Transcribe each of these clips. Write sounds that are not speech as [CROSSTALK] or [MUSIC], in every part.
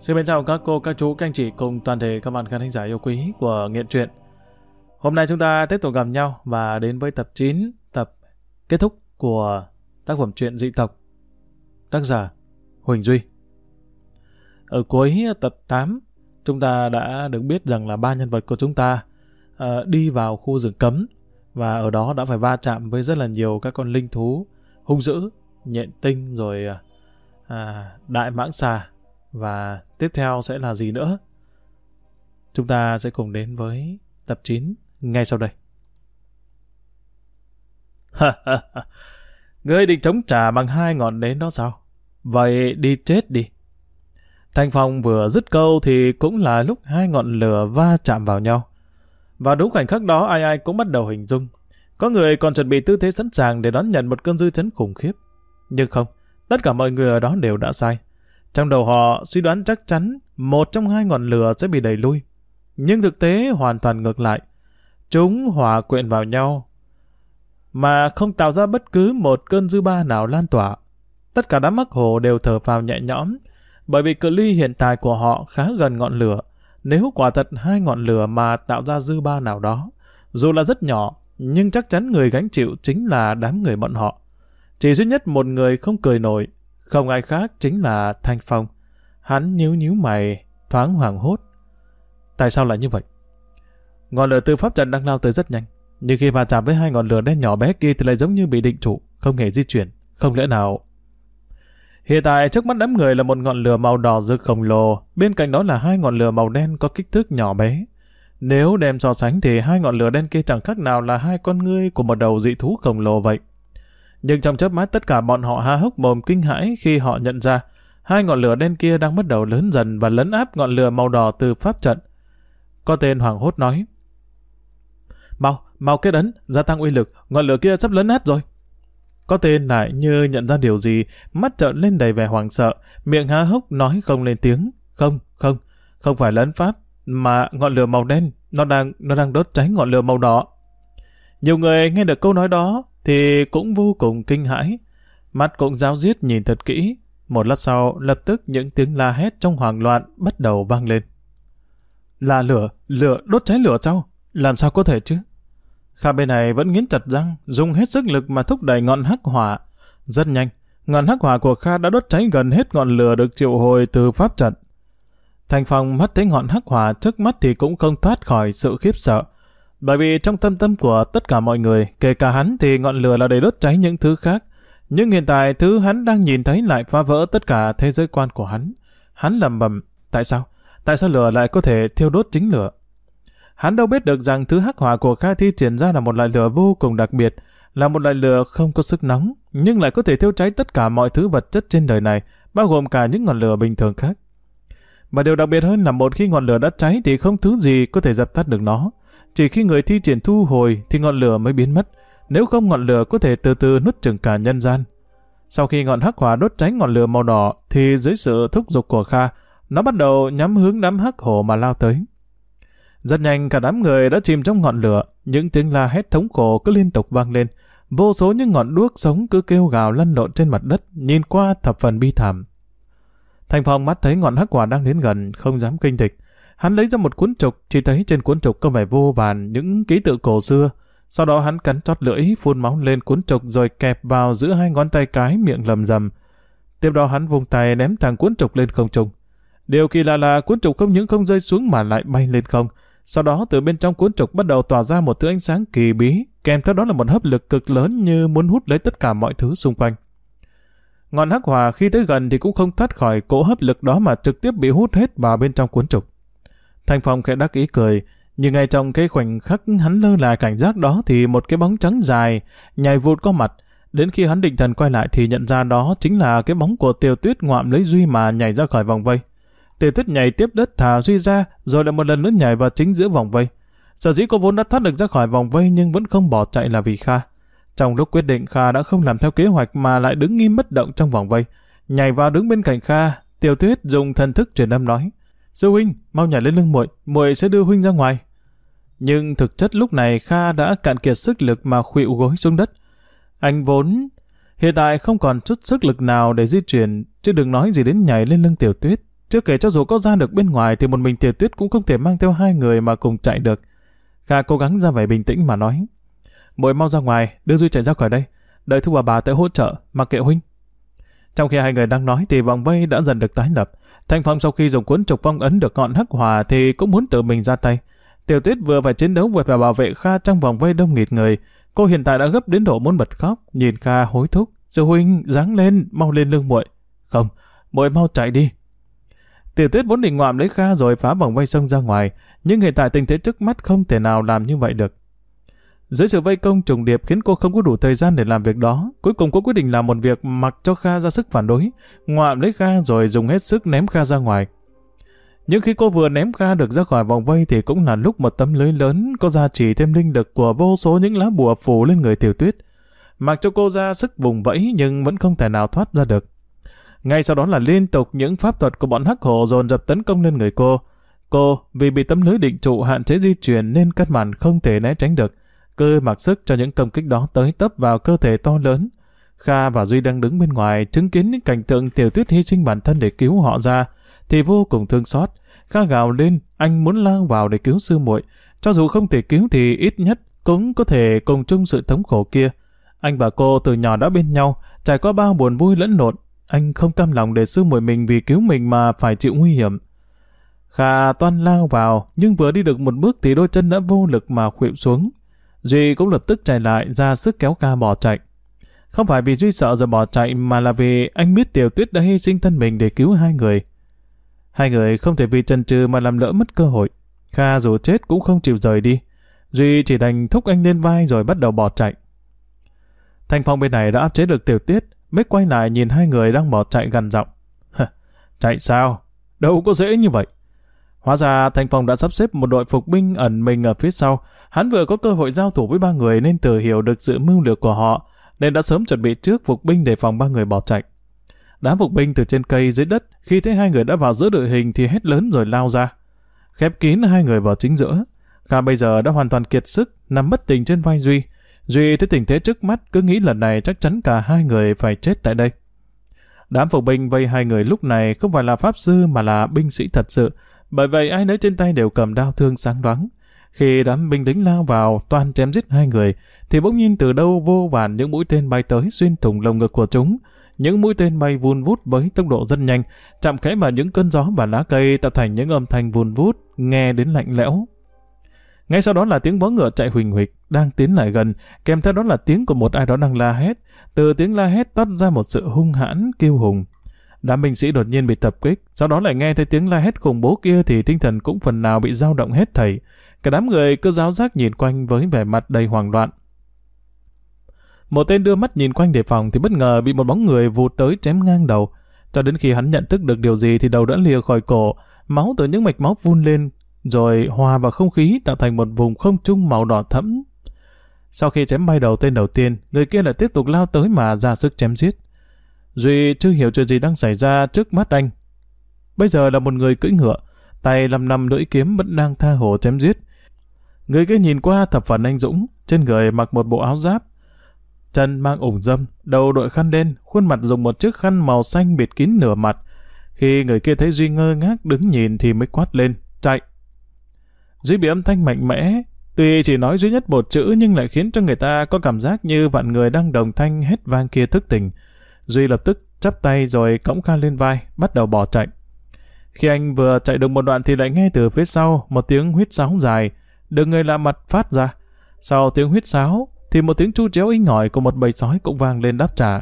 Xin mến chào các cô, các chú, các anh chị cùng toàn thể các bạn khán thính giả yêu quý của Nghiện Truyện. Hôm nay chúng ta tiếp tục gặp nhau và đến với tập 9, tập kết thúc của tác phẩm truyện dị tộc. Tác giả Huỳnh Duy. Ở cuối tập 8, chúng ta đã được biết rằng là ba nhân vật của chúng ta uh, đi vào khu rừng cấm và ở đó đã phải va chạm với rất là nhiều các con linh thú hung dữ, nhện tinh rồi uh, đại mãng xà và tiếp theo sẽ là gì nữa? Chúng ta sẽ cùng đến với tập 9 ngay sau đây. [LAUGHS] Ngươi định chống trả bằng hai ngọn nến đó sao? Vậy đi chết đi. Thanh Phong vừa dứt câu thì cũng là lúc hai ngọn lửa va chạm vào nhau. Và đúng khoảnh khắc đó ai ai cũng bắt đầu hình dung. Có người còn chuẩn bị tư thế sẵn sàng để đón nhận một cơn dư chấn khủng khiếp. Nhưng không, tất cả mọi người ở đó đều đã sai. Trong đầu họ suy đoán chắc chắn một trong hai ngọn lửa sẽ bị đẩy lui. Nhưng thực tế hoàn toàn ngược lại. Chúng hòa quyện vào nhau mà không tạo ra bất cứ một cơn dư ba nào lan tỏa. Tất cả đám mắc hồ đều thở phào nhẹ nhõm bởi vì cự ly hiện tại của họ khá gần ngọn lửa. Nếu quả thật hai ngọn lửa mà tạo ra dư ba nào đó, dù là rất nhỏ, nhưng chắc chắn người gánh chịu chính là đám người bọn họ. Chỉ duy nhất một người không cười nổi, không ai khác chính là Thanh Phong. Hắn nhíu nhíu mày, thoáng hoảng hốt. Tại sao lại như vậy? Ngọn lửa từ pháp trận đang lao tới rất nhanh. Nhưng khi va chạm với hai ngọn lửa đen nhỏ bé kia thì lại giống như bị định trụ, không hề di chuyển. Không lẽ nào... Hiện tại trước mắt đám người là một ngọn lửa màu đỏ rực khổng lồ, bên cạnh đó là hai ngọn lửa màu đen có kích thước nhỏ bé. Nếu đem so sánh thì hai ngọn lửa đen kia chẳng khác nào là hai con ngươi của một đầu dị thú khổng lồ vậy. Nhưng trong chớp mắt tất cả bọn họ há hốc mồm kinh hãi khi họ nhận ra hai ngọn lửa đen kia đang bắt đầu lớn dần và lấn áp ngọn lửa màu đỏ từ pháp trận. Có tên hoàng hốt nói. Mau, mau kết ấn, gia tăng uy lực, ngọn lửa kia sắp lấn át rồi. Có tên lại như nhận ra điều gì, mắt trợn lên đầy vẻ hoảng sợ, miệng há hốc nói không lên tiếng. Không, không, không phải lấn pháp, mà ngọn lửa màu đen, nó đang nó đang đốt cháy ngọn lửa màu đỏ. Nhiều người nghe được câu nói đó thì cũng vô cùng kinh hãi. Mắt cũng giáo diết nhìn thật kỹ. Một lát sau, lập tức những tiếng la hét trong hoảng loạn bắt đầu vang lên. Là lửa, lửa, đốt cháy lửa sao? Làm sao có thể chứ? Kha bên này vẫn nghiến chặt răng, dùng hết sức lực mà thúc đẩy ngọn hắc hỏa. Rất nhanh, ngọn hắc hỏa của Kha đã đốt cháy gần hết ngọn lửa được triệu hồi từ pháp trận. Thành Phong mắt thấy ngọn hắc hỏa trước mắt thì cũng không thoát khỏi sự khiếp sợ. Bởi vì trong tâm tâm của tất cả mọi người, kể cả hắn thì ngọn lửa là để đốt cháy những thứ khác. Nhưng hiện tại thứ hắn đang nhìn thấy lại phá vỡ tất cả thế giới quan của hắn. Hắn lầm bầm, tại sao? Tại sao lửa lại có thể thiêu đốt chính lửa? Hắn đâu biết được rằng thứ hắc hỏa của Kha Thi triển ra là một loại lửa vô cùng đặc biệt, là một loại lửa không có sức nóng, nhưng lại có thể thiêu cháy tất cả mọi thứ vật chất trên đời này, bao gồm cả những ngọn lửa bình thường khác. Và điều đặc biệt hơn là một khi ngọn lửa đã cháy thì không thứ gì có thể dập tắt được nó. Chỉ khi người thi triển thu hồi thì ngọn lửa mới biến mất, nếu không ngọn lửa có thể từ từ nuốt chửng cả nhân gian. Sau khi ngọn hắc hỏa đốt cháy ngọn lửa màu đỏ thì dưới sự thúc giục của Kha, nó bắt đầu nhắm hướng đám hắc hổ mà lao tới. Rất nhanh cả đám người đã chìm trong ngọn lửa, những tiếng la hét thống khổ cứ liên tục vang lên. Vô số những ngọn đuốc sống cứ kêu gào lăn lộn trên mặt đất, nhìn qua thập phần bi thảm. Thành Phong mắt thấy ngọn hắc quả đang đến gần, không dám kinh địch. Hắn lấy ra một cuốn trục, chỉ thấy trên cuốn trục có vẻ vô vàn những ký tự cổ xưa. Sau đó hắn cắn chót lưỡi, phun máu lên cuốn trục rồi kẹp vào giữa hai ngón tay cái miệng lầm rầm. Tiếp đó hắn vùng tay ném thằng cuốn trục lên không trung. Điều kỳ lạ là cuốn trục không những không rơi xuống mà lại bay lên không. Sau đó từ bên trong cuốn trục bắt đầu tỏa ra một thứ ánh sáng kỳ bí, kèm theo đó là một hấp lực cực lớn như muốn hút lấy tất cả mọi thứ xung quanh. Ngọn hắc hòa khi tới gần thì cũng không thoát khỏi cỗ hấp lực đó mà trực tiếp bị hút hết vào bên trong cuốn trục. Thanh Phong khẽ đắc ý cười, nhưng ngay trong cái khoảnh khắc hắn lơ là cảnh giác đó thì một cái bóng trắng dài nhảy vụt qua mặt. Đến khi hắn định thần quay lại thì nhận ra đó chính là cái bóng của Tiêu Tuyết ngoạm lấy Duy mà nhảy ra khỏi vòng vây. Tiêu Tuyết nhảy tiếp đất thả Duy ra rồi lại một lần nữa nhảy vào chính giữa vòng vây. Sở dĩ cô vốn đã thoát được ra khỏi vòng vây nhưng vẫn không bỏ chạy là vì Kha. Trong lúc quyết định Kha đã không làm theo kế hoạch mà lại đứng nghiêm bất động trong vòng vây. Nhảy vào đứng bên cạnh Kha, Tiêu Tuyết dùng thần thức truyền âm nói. Sư huynh, mau nhảy lên lưng muội, muội sẽ đưa huynh ra ngoài. Nhưng thực chất lúc này Kha đã cạn kiệt sức lực mà khuỵu gối xuống đất. Anh vốn hiện tại không còn chút sức lực nào để di chuyển, chứ đừng nói gì đến nhảy lên lưng Tiểu Tuyết. Chưa kể cho dù có ra được bên ngoài thì một mình Tiểu Tuyết cũng không thể mang theo hai người mà cùng chạy được. Kha cố gắng ra vẻ bình tĩnh mà nói. Muội mau ra ngoài, đưa Duy chạy ra khỏi đây. Đợi thu bà bà tới hỗ trợ, mặc kệ huynh. Trong khi hai người đang nói thì vòng vây đã dần được tái lập. Thanh Phong sau khi dùng cuốn trục phong ấn được ngọn hắc hòa thì cũng muốn tự mình ra tay. Tiểu Tuyết vừa phải chiến đấu vừa phải bảo vệ Kha trong vòng vây đông nghịt người. Cô hiện tại đã gấp đến độ muốn bật khóc, nhìn Kha hối thúc. Sư huynh, dáng lên, mau lên lưng muội. Không, muội mau chạy đi. Tiểu Tuyết vốn định ngoạm lấy Kha rồi phá vòng vây sông ra ngoài, nhưng hiện tại tình thế trước mắt không thể nào làm như vậy được. Dưới sự vây công trùng điệp khiến cô không có đủ thời gian để làm việc đó, cuối cùng cô quyết định làm một việc mặc cho Kha ra sức phản đối, ngoạm lấy Kha rồi dùng hết sức ném Kha ra ngoài. Nhưng khi cô vừa ném Kha được ra khỏi vòng vây thì cũng là lúc một tấm lưới lớn có giá trị thêm linh lực của vô số những lá bùa phủ lên người tiểu tuyết. Mặc cho cô ra sức vùng vẫy nhưng vẫn không thể nào thoát ra được. Ngay sau đó là liên tục những pháp thuật của bọn hắc hổ dồn dập tấn công lên người cô. Cô, vì bị tấm lưới định trụ hạn chế di chuyển nên căn bản không thể né tránh được. Cơ mặc sức cho những công kích đó tới tấp vào cơ thể to lớn. Kha và Duy đang đứng bên ngoài chứng kiến những cảnh tượng tiểu tuyết hy sinh bản thân để cứu họ ra, thì vô cùng thương xót. Kha gào lên, anh muốn lao vào để cứu sư muội. Cho dù không thể cứu thì ít nhất cũng có thể cùng chung sự thống khổ kia. Anh và cô từ nhỏ đã bên nhau, trải qua bao buồn vui lẫn lộn. Anh không cam lòng để sư muội mình vì cứu mình mà phải chịu nguy hiểm. Kha toan lao vào, nhưng vừa đi được một bước thì đôi chân đã vô lực mà khuỵu xuống. Duy cũng lập tức chạy lại ra sức kéo Kha bỏ chạy. Không phải vì Duy sợ rồi bỏ chạy mà là vì anh biết Tiểu Tuyết đã hy sinh thân mình để cứu hai người. Hai người không thể vì chần chừ mà làm lỡ mất cơ hội. Kha dù chết cũng không chịu rời đi. Duy chỉ đành thúc anh lên vai rồi bắt đầu bỏ chạy. Thanh Phong bên này đã áp chế được Tiểu Tuyết, mới quay lại nhìn hai người đang bỏ chạy gần giọng. chạy sao? Đâu có dễ như vậy. Hóa ra Thanh Phong đã sắp xếp một đội phục binh ẩn mình ở phía sau. Hắn vừa có cơ hội giao thủ với ba người nên tự hiểu được sự mưu lược của họ, nên đã sớm chuẩn bị trước phục binh để phòng ba người bỏ chạy. Đám phục binh từ trên cây dưới đất, khi thấy hai người đã vào giữa đội hình thì hét lớn rồi lao ra. Khép kín hai người vào chính giữa. Kha bây giờ đã hoàn toàn kiệt sức, nằm bất tỉnh trên vai Duy. Duy thấy tình thế trước mắt cứ nghĩ lần này chắc chắn cả hai người phải chết tại đây. Đám phục binh vây hai người lúc này không phải là pháp sư mà là binh sĩ thật sự, bởi vậy ai nấy trên tay đều cầm đao thương sáng đoán. Khi đám binh lính lao vào toàn chém giết hai người, thì bỗng nhiên từ đâu vô vàn những mũi tên bay tới xuyên thủng lồng ngực của chúng. Những mũi tên bay vun vút với tốc độ rất nhanh, chạm khẽ vào những cơn gió và lá cây tạo thành những âm thanh vun vút, nghe đến lạnh lẽo. Ngay sau đó là tiếng vó ngựa chạy huỳnh huỵch đang tiến lại gần, kèm theo đó là tiếng của một ai đó đang la hét. Từ tiếng la hét toát ra một sự hung hãn, kiêu hùng. Đám binh sĩ đột nhiên bị tập kích, sau đó lại nghe thấy tiếng la hét khủng bố kia thì tinh thần cũng phần nào bị dao động hết thảy. Cả đám người cứ giáo giác nhìn quanh với vẻ mặt đầy hoảng loạn. Một tên đưa mắt nhìn quanh đề phòng thì bất ngờ bị một bóng người vụt tới chém ngang đầu. Cho đến khi hắn nhận thức được điều gì thì đầu đã lìa khỏi cổ, máu từ những mạch máu vun lên, rồi hòa vào không khí tạo thành một vùng không trung màu đỏ thẫm. Sau khi chém bay đầu tên đầu tiên, người kia lại tiếp tục lao tới mà ra sức chém giết. Duy chưa hiểu chuyện gì đang xảy ra trước mắt anh. Bây giờ là một người cưỡi ngựa, tay lăm năm lưỡi kiếm vẫn đang tha hồ chém giết. Người kia nhìn qua thập phần anh Dũng, trên người mặc một bộ áo giáp, chân mang ủng dâm, đầu đội khăn đen, khuôn mặt dùng một chiếc khăn màu xanh bịt kín nửa mặt. Khi người kia thấy Duy ngơ ngác đứng nhìn thì mới quát lên, chạy. Duy bị âm thanh mạnh mẽ, tuy chỉ nói duy nhất một chữ nhưng lại khiến cho người ta có cảm giác như vạn người đang đồng thanh hết vang kia thức tỉnh. Duy lập tức chắp tay rồi cõng Kha lên vai, bắt đầu bỏ chạy. Khi anh vừa chạy được một đoạn thì lại nghe từ phía sau một tiếng huyết sáo dài, được người lạ mặt phát ra. Sau tiếng huyết sáo thì một tiếng chu chéo inh ỏi của một bầy sói cũng vang lên đáp trả.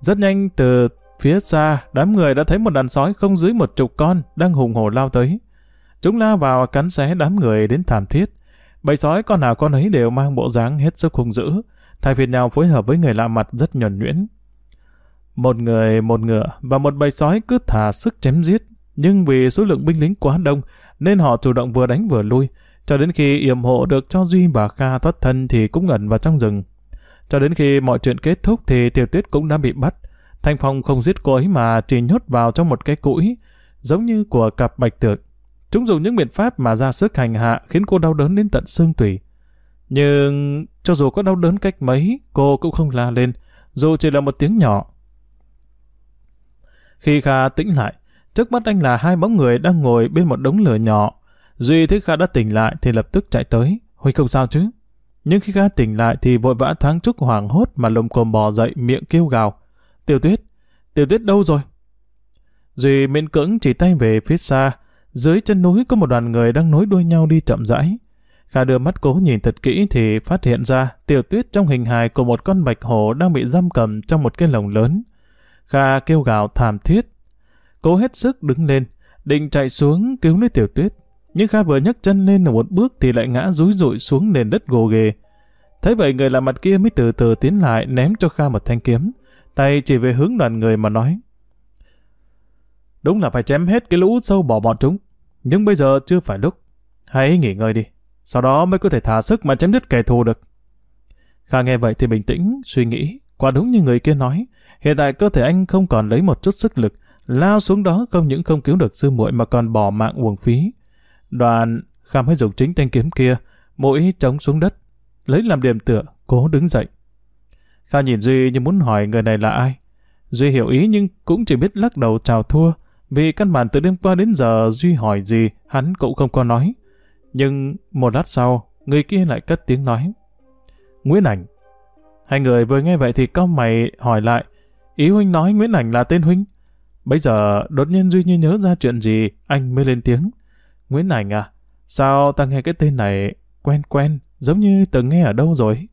Rất nhanh từ phía xa, đám người đã thấy một đàn sói không dưới một chục con đang hùng hổ lao tới. Chúng lao vào cắn xé đám người đến thảm thiết. Bầy sói con nào con ấy đều mang bộ dáng hết sức hung dữ, thay phiên nhau phối hợp với người lạ mặt rất nhuần nhuyễn. Một người, một ngựa và một bầy sói cứ thả sức chém giết, nhưng vì số lượng binh lính quá đông nên họ chủ động vừa đánh vừa lui, cho đến khi yểm hộ được cho Duy và Kha thoát thân thì cũng ngẩn vào trong rừng. Cho đến khi mọi chuyện kết thúc thì Tiểu Tuyết cũng đã bị bắt. Thanh Phong không giết cô ấy mà chỉ nhốt vào trong một cái cũi, giống như của cặp bạch tượng. Chúng dùng những biện pháp mà ra sức hành hạ khiến cô đau đớn đến tận xương tủy. Nhưng cho dù có đau đớn cách mấy, cô cũng không la lên, dù chỉ là một tiếng nhỏ. Khi Kha tĩnh lại, Trước mắt anh là hai bóng người đang ngồi bên một đống lửa nhỏ. Duy thấy Kha đã tỉnh lại thì lập tức chạy tới. Huy không sao chứ? Nhưng khi Kha tỉnh lại thì vội vã thoáng chúc hoảng hốt mà lồng cồm bò dậy miệng kêu gào. Tiểu tuyết, tiểu tuyết đâu rồi? Duy miễn cưỡng chỉ tay về phía xa. Dưới chân núi có một đoàn người đang nối đuôi nhau đi chậm rãi. Kha đưa mắt cố nhìn thật kỹ thì phát hiện ra tiểu tuyết trong hình hài của một con bạch hổ đang bị giam cầm trong một cái lồng lớn. Kha kêu gào thảm thiết. Cố hết sức đứng lên, định chạy xuống cứu lấy tiểu tuyết. Nhưng Kha vừa nhấc chân lên được một bước thì lại ngã rúi rụi xuống nền đất gồ ghề. Thấy vậy người làm mặt kia mới từ từ tiến lại ném cho Kha một thanh kiếm. Tay chỉ về hướng đoàn người mà nói. Đúng là phải chém hết cái lũ sâu bỏ bọn chúng. Nhưng bây giờ chưa phải lúc. Hãy nghỉ ngơi đi. Sau đó mới có thể thả sức mà chém đứt kẻ thù được. Kha nghe vậy thì bình tĩnh, suy nghĩ. Quả đúng như người kia nói. Hiện tại cơ thể anh không còn lấy một chút sức lực. Lao xuống đó không những không cứu được sư muội mà còn bỏ mạng uổng phí. Đoàn Kha mới dùng chính thanh kiếm kia, mũi trống xuống đất. Lấy làm điểm tựa, cố đứng dậy. Kha nhìn Duy như muốn hỏi người này là ai. Duy hiểu ý nhưng cũng chỉ biết lắc đầu chào thua. Vì căn bản từ đêm qua đến giờ Duy hỏi gì, hắn cũng không có nói. Nhưng một lát sau, người kia lại cất tiếng nói. Nguyễn Ảnh. Hai người vừa nghe vậy thì cao mày hỏi lại. Ý huynh nói Nguyễn Ảnh là tên huynh. Bây giờ đột nhiên Duy như nhớ ra chuyện gì, anh mới lên tiếng. Nguyễn Ảnh à, sao ta nghe cái tên này quen quen, giống như từng nghe ở đâu rồi?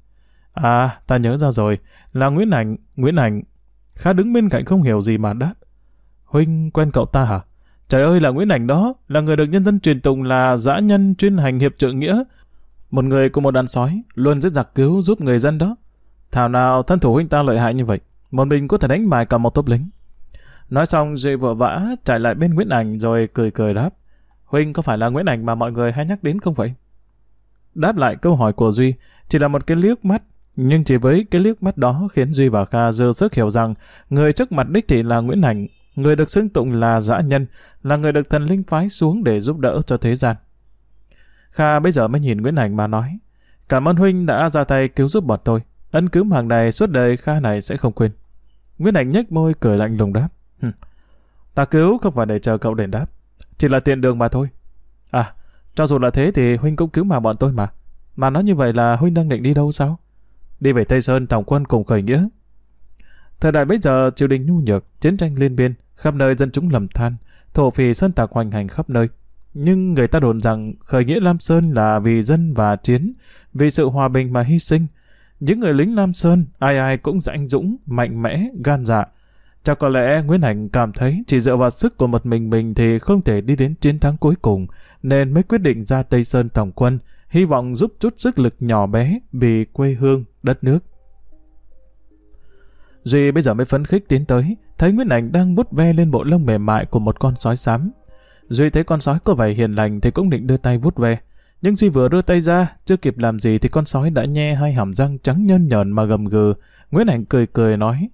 À, ta nhớ ra rồi, là Nguyễn Ảnh, Nguyễn Ảnh. Khá đứng bên cạnh không hiểu gì mà đáp. Huynh quen cậu ta hả? Trời ơi là Nguyễn Ảnh đó, là người được nhân dân truyền tụng là dã nhân chuyên hành hiệp trợ nghĩa. Một người của một đàn sói, luôn rất giặc cứu giúp người dân đó. Thảo nào thân thủ huynh ta lợi hại như vậy, một mình có thể đánh bại cả một tốp lính. Nói xong Duy vội vã chạy lại bên Nguyễn Ảnh rồi cười cười đáp. Huynh có phải là Nguyễn Ảnh mà mọi người hay nhắc đến không vậy? Đáp lại câu hỏi của Duy, chỉ là một cái liếc mắt, nhưng chỉ với cái liếc mắt đó khiến Duy và Kha dơ sức hiểu rằng người trước mặt đích thị là Nguyễn Ảnh, người được xưng tụng là dã nhân, là người được thần linh phái xuống để giúp đỡ cho thế gian. Kha bây giờ mới nhìn Nguyễn Hành mà nói, cảm ơn Huynh đã ra tay cứu giúp bọn tôi, ân cứu mạng này suốt đời Kha này sẽ không quên. Nguyễn Hành nhếch môi cười lạnh lùng đáp, ta cứu không phải để chờ cậu đền đáp, chỉ là tiện đường mà thôi. À, cho dù là thế thì Huynh cũng cứu mà bọn tôi mà. Mà nói như vậy là Huynh đang định đi đâu sao? Đi về Tây Sơn tổng quân cùng khởi nghĩa. Thời đại bây giờ triều đình nhu nhược, chiến tranh liên biên, khắp nơi dân chúng lầm than, thổ phỉ sơn tạc hoành hành khắp nơi. Nhưng người ta đồn rằng khởi nghĩa Lam Sơn là vì dân và chiến, vì sự hòa bình mà hy sinh. Những người lính Lam Sơn, ai ai cũng anh dũng, mạnh mẽ, gan dạ, Chắc có lẽ Nguyễn Hành cảm thấy chỉ dựa vào sức của một mình mình thì không thể đi đến chiến thắng cuối cùng, nên mới quyết định ra Tây Sơn tổng quân, hy vọng giúp chút sức lực nhỏ bé vì quê hương, đất nước. Duy bây giờ mới phấn khích tiến tới, thấy Nguyễn ảnh đang bút ve lên bộ lông mềm mại của một con sói xám. Duy thấy con sói có vẻ hiền lành thì cũng định đưa tay vút ve. Nhưng Duy vừa đưa tay ra, chưa kịp làm gì thì con sói đã nhe hai hàm răng trắng nhơn nhờn mà gầm gừ. Nguyễn ảnh cười cười nói,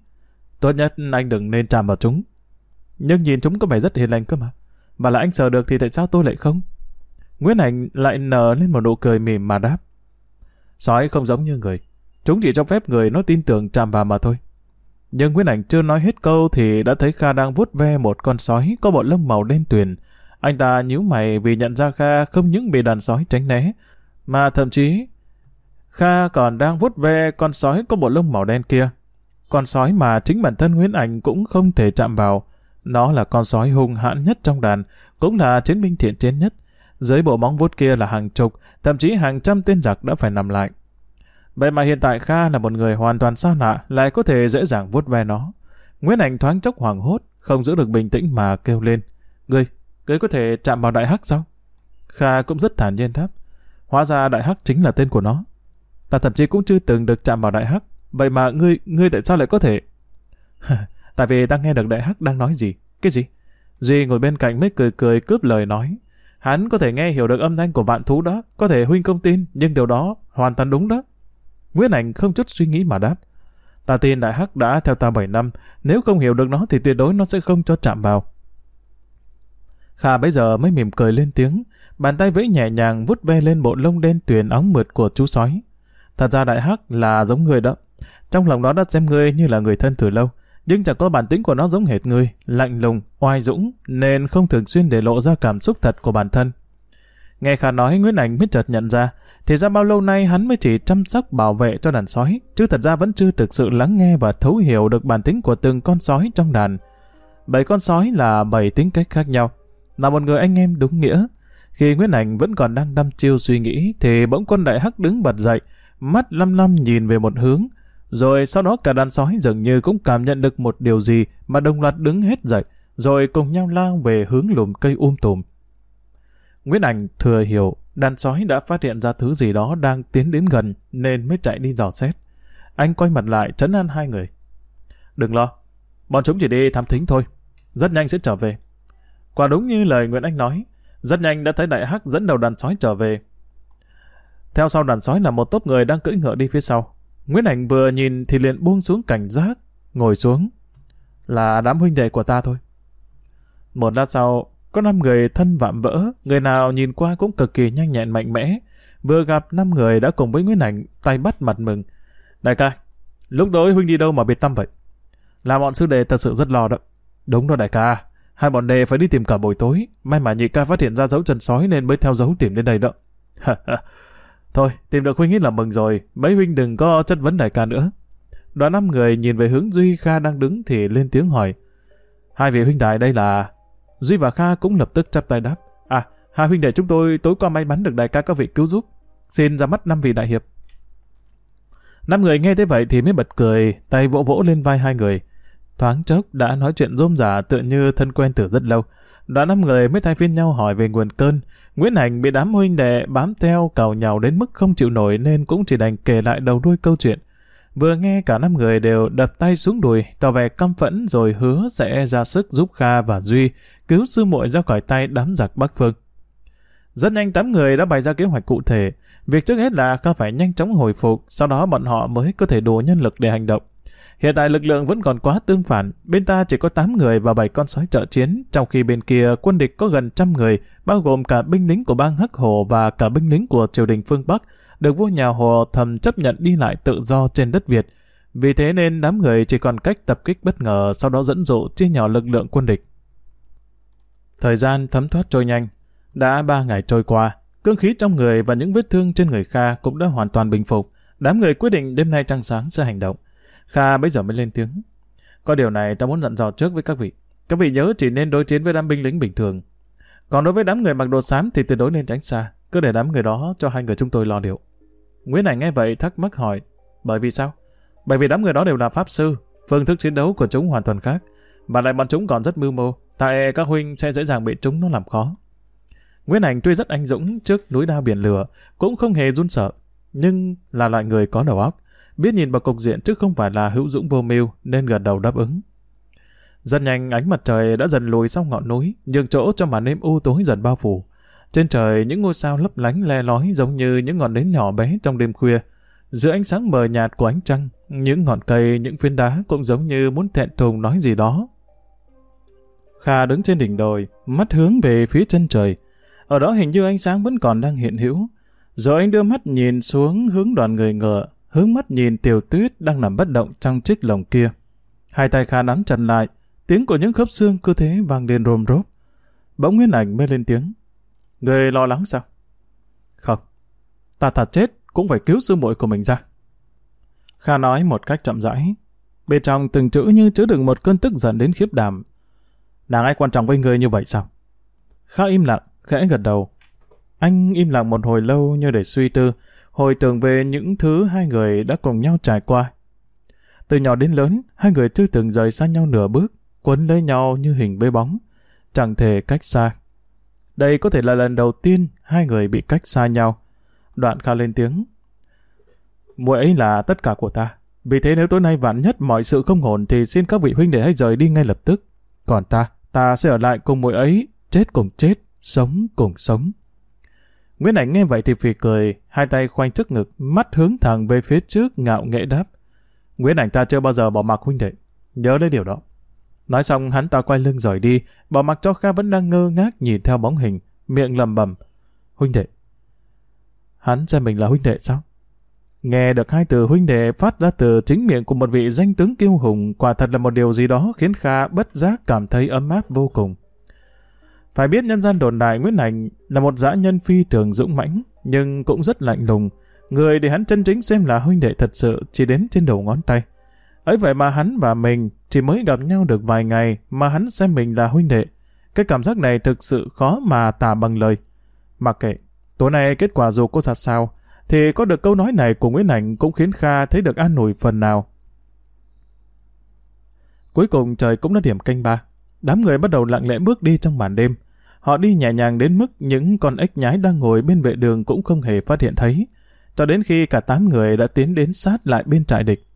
Tốt nhất anh đừng nên chạm vào chúng. Nhưng nhìn chúng có vẻ rất hiền lành cơ mà. Và là anh sờ được thì tại sao tôi lại không? Nguyễn ảnh lại nở lên một nụ cười mỉm mà đáp. Sói không giống như người. Chúng chỉ cho phép người nó tin tưởng chạm vào mà thôi. Nhưng Nguyễn Ảnh chưa nói hết câu thì đã thấy Kha đang vuốt ve một con sói có bộ lông màu đen tuyền. Anh ta nhíu mày vì nhận ra Kha không những bị đàn sói tránh né, mà thậm chí Kha còn đang vuốt ve con sói có bộ lông màu đen kia. Con sói mà chính bản thân Nguyễn Ảnh cũng không thể chạm vào. Nó là con sói hung hãn nhất trong đàn, cũng là chiến binh thiện chiến nhất. Dưới bộ móng vuốt kia là hàng chục, thậm chí hàng trăm tên giặc đã phải nằm lại. Vậy mà hiện tại Kha là một người hoàn toàn xa lạ, lại có thể dễ dàng vuốt ve nó. Nguyễn Ảnh thoáng chốc hoảng hốt, không giữ được bình tĩnh mà kêu lên. Ngươi, ngươi có thể chạm vào đại hắc sao? Kha cũng rất thản nhiên đáp. Hóa ra đại hắc chính là tên của nó. Ta thậm chí cũng chưa từng được chạm vào đại hắc. Vậy mà ngươi, ngươi tại sao lại có thể... [LAUGHS] Tại vì ta nghe được đại hắc đang nói gì. Cái gì? Duy ngồi bên cạnh mới cười cười cướp lời nói. Hắn có thể nghe hiểu được âm thanh của vạn thú đó, có thể huynh không tin, nhưng điều đó hoàn toàn đúng đó. Nguyễn Ảnh không chút suy nghĩ mà đáp. Ta tin đại hắc đã theo ta 7 năm, nếu không hiểu được nó thì tuyệt đối nó sẽ không cho chạm vào. Kha bây giờ mới mỉm cười lên tiếng, bàn tay vẫy nhẹ nhàng vút ve lên bộ lông đen tuyền óng mượt của chú sói. Thật ra đại hắc là giống người đó, trong lòng nó đã xem ngươi như là người thân từ lâu, nhưng chẳng có bản tính của nó giống hệt người, lạnh lùng, oai dũng, nên không thường xuyên để lộ ra cảm xúc thật của bản thân. Nghe Kha nói Nguyễn Ảnh mới chợt nhận ra, thì ra bao lâu nay hắn mới chỉ chăm sóc bảo vệ cho đàn sói, chứ thật ra vẫn chưa thực sự lắng nghe và thấu hiểu được bản tính của từng con sói trong đàn. Bảy con sói là bảy tính cách khác nhau, là một người anh em đúng nghĩa. Khi Nguyễn Ảnh vẫn còn đang đăm chiêu suy nghĩ, thì bỗng con đại hắc đứng bật dậy, mắt lăm lăm nhìn về một hướng, rồi sau đó cả đàn sói dường như cũng cảm nhận được một điều gì mà đồng loạt đứng hết dậy, rồi cùng nhau lao về hướng lùm cây um tùm. Nguyễn Ảnh thừa hiểu đàn sói đã phát hiện ra thứ gì đó đang tiến đến gần nên mới chạy đi dò xét. Anh quay mặt lại trấn an hai người. Đừng lo, bọn chúng chỉ đi thám thính thôi, rất nhanh sẽ trở về. Quả đúng như lời Nguyễn Anh nói, rất nhanh đã thấy đại hắc dẫn đầu đàn sói trở về. Theo sau đàn sói là một tốp người đang cưỡi ngựa đi phía sau. Nguyễn Ảnh vừa nhìn thì liền buông xuống cảnh giác, ngồi xuống. Là đám huynh đệ của ta thôi. Một lát sau, có năm người thân vạm vỡ, người nào nhìn qua cũng cực kỳ nhanh nhẹn mạnh mẽ. Vừa gặp năm người đã cùng với Nguyễn Ảnh tay bắt mặt mừng. Đại ca, lúc tối huynh đi đâu mà biệt tâm vậy? Là bọn sư đệ thật sự rất lo đó. Đúng rồi đại ca, hai bọn đệ phải đi tìm cả buổi tối. May mà nhị ca phát hiện ra dấu chân sói nên mới theo dấu tìm đến đây đó. Thôi, tìm được huynh ít là mừng rồi, mấy huynh đừng có chất vấn đại ca nữa. Đoàn năm người nhìn về hướng Duy Kha đang đứng thì lên tiếng hỏi. Hai vị huynh đại đây là... Duy và Kha cũng lập tức chắp tay đáp. À, hai huynh đệ chúng tôi tối qua may mắn được đại ca các vị cứu giúp. Xin ra mắt năm vị đại hiệp. Năm người nghe thế vậy thì mới bật cười, tay vỗ vỗ lên vai hai người. Thoáng chốc đã nói chuyện rôm rả tựa như thân quen từ rất lâu. Đoạn năm người mới thay phiên nhau hỏi về nguồn cơn. Nguyễn Hành bị đám huynh đệ bám theo cào nhào đến mức không chịu nổi nên cũng chỉ đành kể lại đầu đuôi câu chuyện. Vừa nghe cả năm người đều đập tay xuống đùi, tỏ vẻ căm phẫn rồi hứa sẽ ra sức giúp Kha và Duy cứu sư muội ra khỏi tay đám giặc Bắc Phương. Rất nhanh tám người đã bày ra kế hoạch cụ thể. Việc trước hết là Kha phải nhanh chóng hồi phục, sau đó bọn họ mới có thể đủ nhân lực để hành động. Hiện tại lực lượng vẫn còn quá tương phản, bên ta chỉ có 8 người và 7 con sói trợ chiến, trong khi bên kia quân địch có gần trăm người, bao gồm cả binh lính của bang Hắc Hồ và cả binh lính của triều đình phương Bắc, được vua nhà Hồ thầm chấp nhận đi lại tự do trên đất Việt. Vì thế nên đám người chỉ còn cách tập kích bất ngờ, sau đó dẫn dụ chia nhỏ lực lượng quân địch. Thời gian thấm thoát trôi nhanh. Đã ba ngày trôi qua, cương khí trong người và những vết thương trên người Kha cũng đã hoàn toàn bình phục. Đám người quyết định đêm nay trăng sáng sẽ hành động. Kha bây giờ mới lên tiếng. Có điều này ta muốn dặn dò trước với các vị. Các vị nhớ chỉ nên đối chiến với đám binh lính bình thường. Còn đối với đám người mặc đồ xám thì tuyệt đối nên tránh xa. Cứ để đám người đó cho hai người chúng tôi lo liệu. Nguyễn Ảnh nghe vậy thắc mắc hỏi. Bởi vì sao? Bởi vì đám người đó đều là pháp sư. Phương thức chiến đấu của chúng hoàn toàn khác. Và lại bọn chúng còn rất mưu mô. Tại các huynh sẽ dễ dàng bị chúng nó làm khó. Nguyễn Ảnh tuy rất anh dũng trước núi đao biển lửa, cũng không hề run sợ, nhưng là loại người có đầu óc biết nhìn vào cục diện chứ không phải là hữu dũng vô mưu nên gật đầu đáp ứng. Rất nhanh ánh mặt trời đã dần lùi sau ngọn núi, nhường chỗ cho màn đêm u tối dần bao phủ. Trên trời những ngôi sao lấp lánh le lói giống như những ngọn nến nhỏ bé trong đêm khuya. Giữa ánh sáng mờ nhạt của ánh trăng, những ngọn cây, những phiến đá cũng giống như muốn thẹn thùng nói gì đó. Kha đứng trên đỉnh đồi, mắt hướng về phía chân trời. Ở đó hình như ánh sáng vẫn còn đang hiện hữu. Rồi anh đưa mắt nhìn xuống hướng đoàn người ngựa, hướng mắt nhìn tiểu tuyết đang nằm bất động trong chiếc lồng kia. Hai tay Kha nắm chặt lại, tiếng của những khớp xương cơ thế vang lên rôm rốp. Bỗng Nguyên Ảnh mới lên tiếng. Người lo lắng sao? Không, ta thật chết cũng phải cứu sư muội của mình ra. Kha nói một cách chậm rãi. Bên trong từng chữ như chứa đựng một cơn tức giận đến khiếp đảm. Nàng ai quan trọng với người như vậy sao? Kha im lặng, khẽ gật đầu. Anh im lặng một hồi lâu như để suy tư, hồi tưởng về những thứ hai người đã cùng nhau trải qua. Từ nhỏ đến lớn, hai người chưa từng rời xa nhau nửa bước, quấn lấy nhau như hình với bóng, chẳng thể cách xa. Đây có thể là lần đầu tiên hai người bị cách xa nhau. Đoạn Kha lên tiếng. Muội ấy là tất cả của ta. Vì thế nếu tối nay vạn nhất mọi sự không ổn thì xin các vị huynh đệ hãy rời đi ngay lập tức. Còn ta, ta sẽ ở lại cùng muội ấy, chết cùng chết, sống cùng sống. Nguyễn Ảnh nghe vậy thì phì cười, hai tay khoanh trước ngực, mắt hướng thẳng về phía trước ngạo nghễ đáp. Nguyễn Ảnh ta chưa bao giờ bỏ mặc huynh đệ, nhớ lấy điều đó. Nói xong hắn ta quay lưng rời đi, bỏ mặc cho Kha vẫn đang ngơ ngác nhìn theo bóng hình, miệng lầm bầm. Huynh đệ. Hắn xem mình là huynh đệ sao? Nghe được hai từ huynh đệ phát ra từ chính miệng của một vị danh tướng kiêu hùng quả thật là một điều gì đó khiến Kha bất giác cảm thấy ấm áp vô cùng. Phải biết nhân gian đồn đại Nguyễn Hành là một dã nhân phi thường dũng mãnh, nhưng cũng rất lạnh lùng. Người để hắn chân chính xem là huynh đệ thật sự chỉ đến trên đầu ngón tay ấy vậy mà hắn và mình chỉ mới gặp nhau được vài ngày mà hắn xem mình là huynh đệ. Cái cảm giác này thực sự khó mà tả bằng lời. Mặc kệ, tối nay kết quả dù có ra sao, thì có được câu nói này của Nguyễn Ảnh cũng khiến Kha thấy được an nổi phần nào. Cuối cùng trời cũng đã điểm canh ba. Đám người bắt đầu lặng lẽ bước đi trong màn đêm. Họ đi nhẹ nhàng đến mức những con ếch nhái đang ngồi bên vệ đường cũng không hề phát hiện thấy. Cho đến khi cả tám người đã tiến đến sát lại bên trại địch.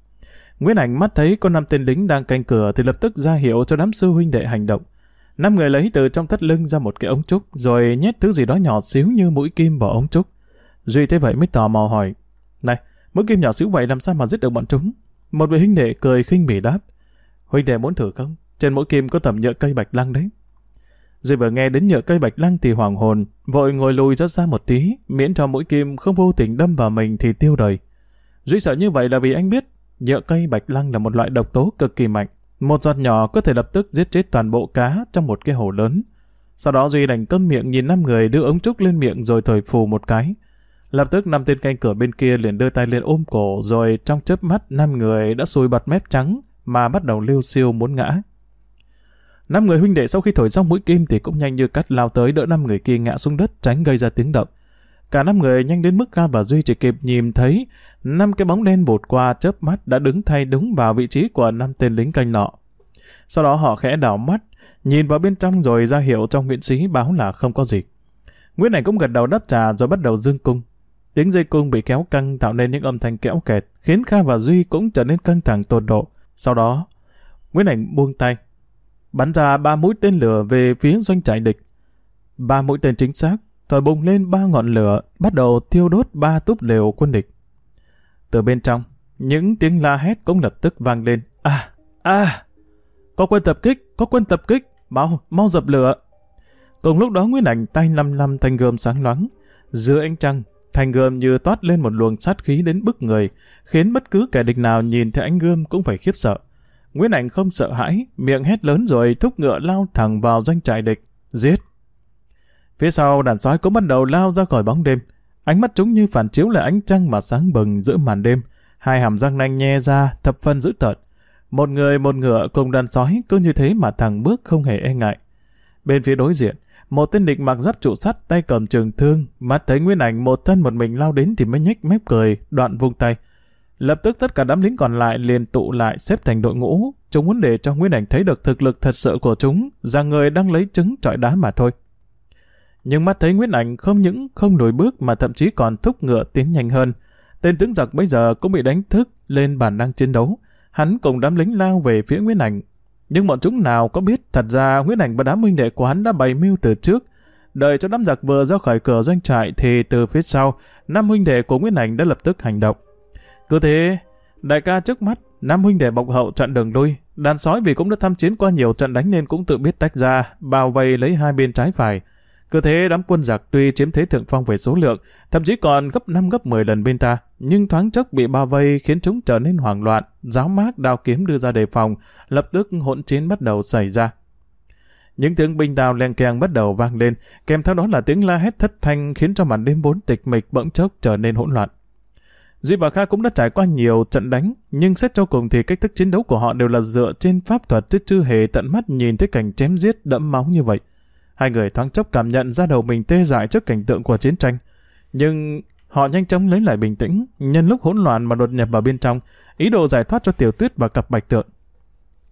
Nguyễn Ảnh mắt thấy con năm tên lính đang canh cửa thì lập tức ra hiệu cho đám sư huynh đệ hành động. Năm người lấy từ trong thắt lưng ra một cái ống trúc rồi nhét thứ gì đó nhỏ xíu như mũi kim vào ống trúc. Duy thế vậy mới tò mò hỏi. Này, mũi kim nhỏ xíu vậy làm sao mà giết được bọn chúng? Một vị huynh đệ cười khinh bỉ đáp. Huynh đệ muốn thử không? Trên mũi kim có tầm nhựa cây bạch lăng đấy. Duy vừa nghe đến nhựa cây bạch lăng thì hoàng hồn, vội ngồi lùi rất xa một tí, miễn cho mũi kim không vô tình đâm vào mình thì tiêu đời. Duy sợ như vậy là vì anh biết, nhựa cây bạch lăng là một loại độc tố cực kỳ mạnh. Một giọt nhỏ có thể lập tức giết chết toàn bộ cá trong một cái hồ lớn. Sau đó Duy đành câm miệng nhìn năm người đưa ống trúc lên miệng rồi thổi phù một cái. Lập tức năm tên canh cửa bên kia liền đưa tay lên ôm cổ, rồi trong chớp mắt năm người đã sùi bật mép trắng mà bắt đầu liêu siêu muốn ngã. Năm người huynh đệ sau khi thổi xong mũi kim thì cũng nhanh như cắt lao tới đỡ năm người kia ngã xuống đất, tránh gây ra tiếng động. Cả năm người nhanh đến mức ca và Duy chỉ kịp nhìn thấy năm cái bóng đen vụt qua chớp mắt đã đứng thay đúng vào vị trí của năm tên lính canh nọ. Sau đó họ khẽ đảo mắt, nhìn vào bên trong rồi ra hiệu cho Nguyễn Sĩ báo là không có gì. Nguyễn này cũng gật đầu đáp trà rồi bắt đầu dương cung. Tiếng dây cung bị kéo căng tạo nên những âm thanh kéo kẹt, khiến Kha và Duy cũng trở nên căng thẳng tột độ. Sau đó, Nguyễn Ảnh buông tay, bắn ra ba mũi tên lửa về phía doanh trại địch. Ba mũi tên chính xác, thổi bùng lên ba ngọn lửa, bắt đầu thiêu đốt ba túp lều quân địch. Từ bên trong, những tiếng la hét cũng lập tức vang lên. À, à, có quân tập kích, có quân tập kích, mau, mau dập lửa. Cùng lúc đó Nguyễn Ảnh tay lăm lăm thanh gươm sáng loáng. Giữa ánh trăng, thanh gươm như toát lên một luồng sát khí đến bức người, khiến bất cứ kẻ địch nào nhìn thấy ánh gươm cũng phải khiếp sợ. Nguyễn Ảnh không sợ hãi, miệng hét lớn rồi thúc ngựa lao thẳng vào doanh trại địch. Giết! Phía sau đàn sói cũng bắt đầu lao ra khỏi bóng đêm. Ánh mắt chúng như phản chiếu lại ánh trăng mà sáng bừng giữa màn đêm. Hai hàm răng nanh nhe ra, thập phân dữ tợn. Một người một ngựa cùng đàn sói cứ như thế mà thẳng bước không hề e ngại. Bên phía đối diện, một tên địch mặc giáp trụ sắt tay cầm trường thương, mắt thấy Nguyên Ảnh một thân một mình lao đến thì mới nhếch mép cười, đoạn vung tay. Lập tức tất cả đám lính còn lại liền tụ lại xếp thành đội ngũ. Chúng muốn để cho Nguyên Ảnh thấy được thực lực thật sự của chúng, rằng người đang lấy trứng trọi đá mà thôi. Nhưng mắt thấy Nguyễn Ảnh không những không lùi bước mà thậm chí còn thúc ngựa tiến nhanh hơn. Tên tướng giặc bây giờ cũng bị đánh thức lên bản năng chiến đấu. Hắn cùng đám lính lao về phía Nguyễn Ảnh. Nhưng bọn chúng nào có biết thật ra Nguyễn Ảnh và đám huynh đệ của hắn đã bày mưu từ trước. Đợi cho đám giặc vừa ra khỏi cửa doanh trại thì từ phía sau, năm huynh đệ của Nguyễn Ảnh đã lập tức hành động. Cứ thế, đại ca trước mắt, năm huynh đệ bọc hậu chặn đường lui. Đàn sói vì cũng đã tham chiến qua nhiều trận đánh nên cũng tự biết tách ra, bao vây lấy hai bên trái phải. Cứ thế đám quân giặc tuy chiếm thế thượng phong về số lượng, thậm chí còn gấp 5 gấp 10 lần bên ta, nhưng thoáng chốc bị bao vây khiến chúng trở nên hoảng loạn, giáo mát đao kiếm đưa ra đề phòng, lập tức hỗn chiến bắt đầu xảy ra. Những tiếng binh đao len keng bắt đầu vang lên, kèm theo đó là tiếng la hét thất thanh khiến cho màn đêm vốn tịch mịch bỗng chốc trở nên hỗn loạn. Duy và Kha cũng đã trải qua nhiều trận đánh, nhưng xét cho cùng thì cách thức chiến đấu của họ đều là dựa trên pháp thuật chứ chưa hề tận mắt nhìn thấy cảnh chém giết đẫm máu như vậy. Hai người thoáng chốc cảm nhận ra đầu mình tê dại trước cảnh tượng của chiến tranh. Nhưng họ nhanh chóng lấy lại bình tĩnh, nhân lúc hỗn loạn mà đột nhập vào bên trong, ý đồ giải thoát cho tiểu tuyết và cặp bạch tượng.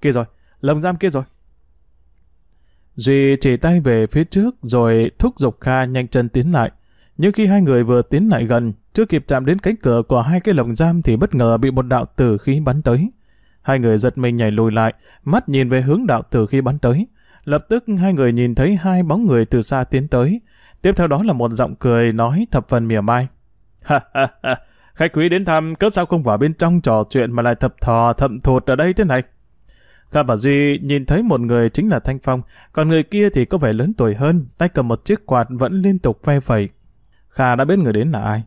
Kia rồi, lồng giam kia rồi. Duy chỉ tay về phía trước rồi thúc giục Kha nhanh chân tiến lại. Nhưng khi hai người vừa tiến lại gần, chưa kịp chạm đến cánh cửa của hai cái lồng giam thì bất ngờ bị một đạo tử khí bắn tới. Hai người giật mình nhảy lùi lại, mắt nhìn về hướng đạo tử khí bắn tới. Lập tức hai người nhìn thấy hai bóng người từ xa tiến tới. Tiếp theo đó là một giọng cười nói thập phần mỉa mai. Ha ha ha, khách quý đến thăm, cớ sao không vào bên trong trò chuyện mà lại thập thò thậm thụt ở đây thế này? Kha và Duy nhìn thấy một người chính là Thanh Phong, còn người kia thì có vẻ lớn tuổi hơn, tay cầm một chiếc quạt vẫn liên tục phe phẩy. Kha đã biết người đến là ai.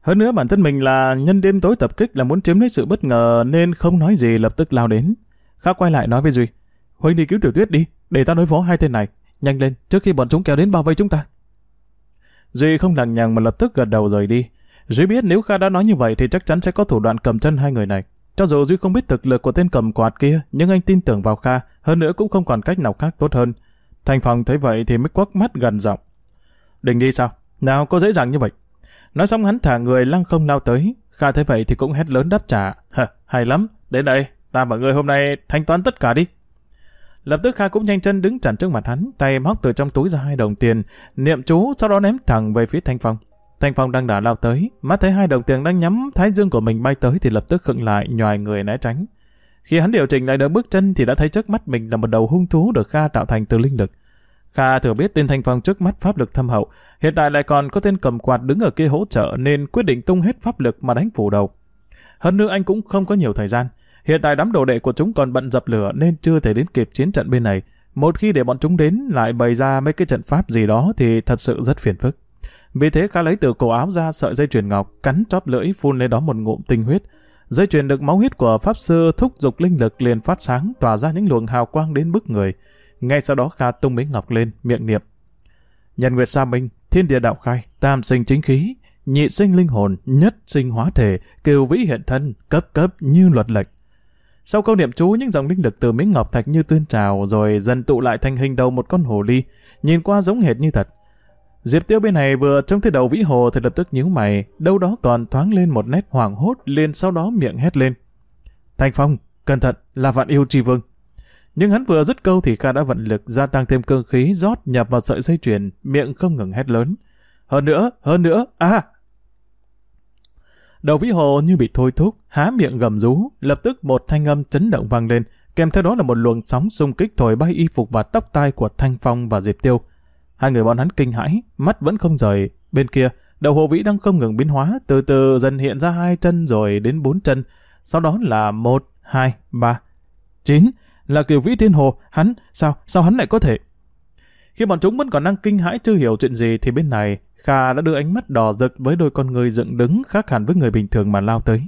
Hơn nữa bản thân mình là nhân đêm tối tập kích là muốn chiếm lấy sự bất ngờ nên không nói gì lập tức lao đến. Kha quay lại nói với Duy. Huynh đi cứu tiểu tuyết đi, để ta đối phó hai tên này. Nhanh lên, trước khi bọn chúng kéo đến bao vây chúng ta. Duy không lằng nhằng mà lập tức gật đầu rời đi. Duy biết nếu Kha đã nói như vậy thì chắc chắn sẽ có thủ đoạn cầm chân hai người này. Cho dù Duy không biết thực lực của tên cầm quạt kia, nhưng anh tin tưởng vào Kha, hơn nữa cũng không còn cách nào khác tốt hơn. Thành phòng thấy vậy thì mới quắc mắt gần giọng. Định đi sao? Nào có dễ dàng như vậy? Nói xong hắn thả người lăng không lao tới. Kha thấy vậy thì cũng hét lớn đáp trả. Hả, hay lắm, đến đây, ta và người hôm nay thanh toán tất cả đi. Lập tức Kha cũng nhanh chân đứng chặn trước mặt hắn, tay móc từ trong túi ra hai đồng tiền, niệm chú, sau đó ném thẳng về phía Thanh Phong. Thanh Phong đang đả lao tới, mắt thấy hai đồng tiền đang nhắm thái dương của mình bay tới thì lập tức khựng lại, nhòi người né tránh. Khi hắn điều chỉnh lại được bước chân thì đã thấy trước mắt mình là một đầu hung thú được Kha tạo thành từ linh lực. Kha thừa biết tên Thanh Phong trước mắt pháp lực thâm hậu, hiện tại lại còn có tên cầm quạt đứng ở kia hỗ trợ nên quyết định tung hết pháp lực mà đánh phủ đầu. Hơn nữa anh cũng không có nhiều thời gian. Hiện tại đám đồ đệ của chúng còn bận dập lửa nên chưa thể đến kịp chiến trận bên này. Một khi để bọn chúng đến lại bày ra mấy cái trận pháp gì đó thì thật sự rất phiền phức. Vì thế Kha lấy từ cổ áo ra sợi dây chuyền ngọc, cắn chóp lưỡi phun lên đó một ngụm tinh huyết. Dây chuyền được máu huyết của pháp sư thúc dục linh lực liền phát sáng, tỏa ra những luồng hào quang đến bức người. Ngay sau đó Kha tung miếng ngọc lên, miệng niệm. Nhân nguyệt sa minh, thiên địa đạo khai, tam sinh chính khí, nhị sinh linh hồn, nhất sinh hóa thể, kiều vĩ hiện thân, cấp cấp như luật lệnh. Sau câu niệm chú, những dòng linh lực từ miếng ngọc thạch như tuyên trào rồi dần tụ lại thành hình đầu một con hồ ly, nhìn qua giống hệt như thật. Diệp Tiêu bên này vừa trông thấy đầu vĩ hồ thì lập tức nhíu mày, đâu đó còn thoáng lên một nét hoảng hốt, liền sau đó miệng hét lên. Thanh Phong, cẩn thận, là vạn yêu tri vương. Nhưng hắn vừa dứt câu thì Kha đã vận lực gia tăng thêm cương khí rót nhập vào sợi dây chuyền, miệng không ngừng hét lớn. Hơn nữa, hơn nữa, à! Đầu vĩ hồ như bị thôi thúc, há miệng gầm rú, lập tức một thanh âm chấn động vang lên, kèm theo đó là một luồng sóng xung kích thổi bay y phục và tóc tai của Thanh Phong và Diệp Tiêu. Hai người bọn hắn kinh hãi, mắt vẫn không rời. Bên kia, đầu hồ vĩ đang không ngừng biến hóa, từ từ dần hiện ra hai chân rồi đến bốn chân. Sau đó là một, hai, ba, chín. Là kiều vĩ thiên hồ, hắn, sao, sao hắn lại có thể? Khi bọn chúng vẫn còn đang kinh hãi chưa hiểu chuyện gì thì bên này, Kha đã đưa ánh mắt đỏ rực với đôi con người dựng đứng khác hẳn với người bình thường mà lao tới.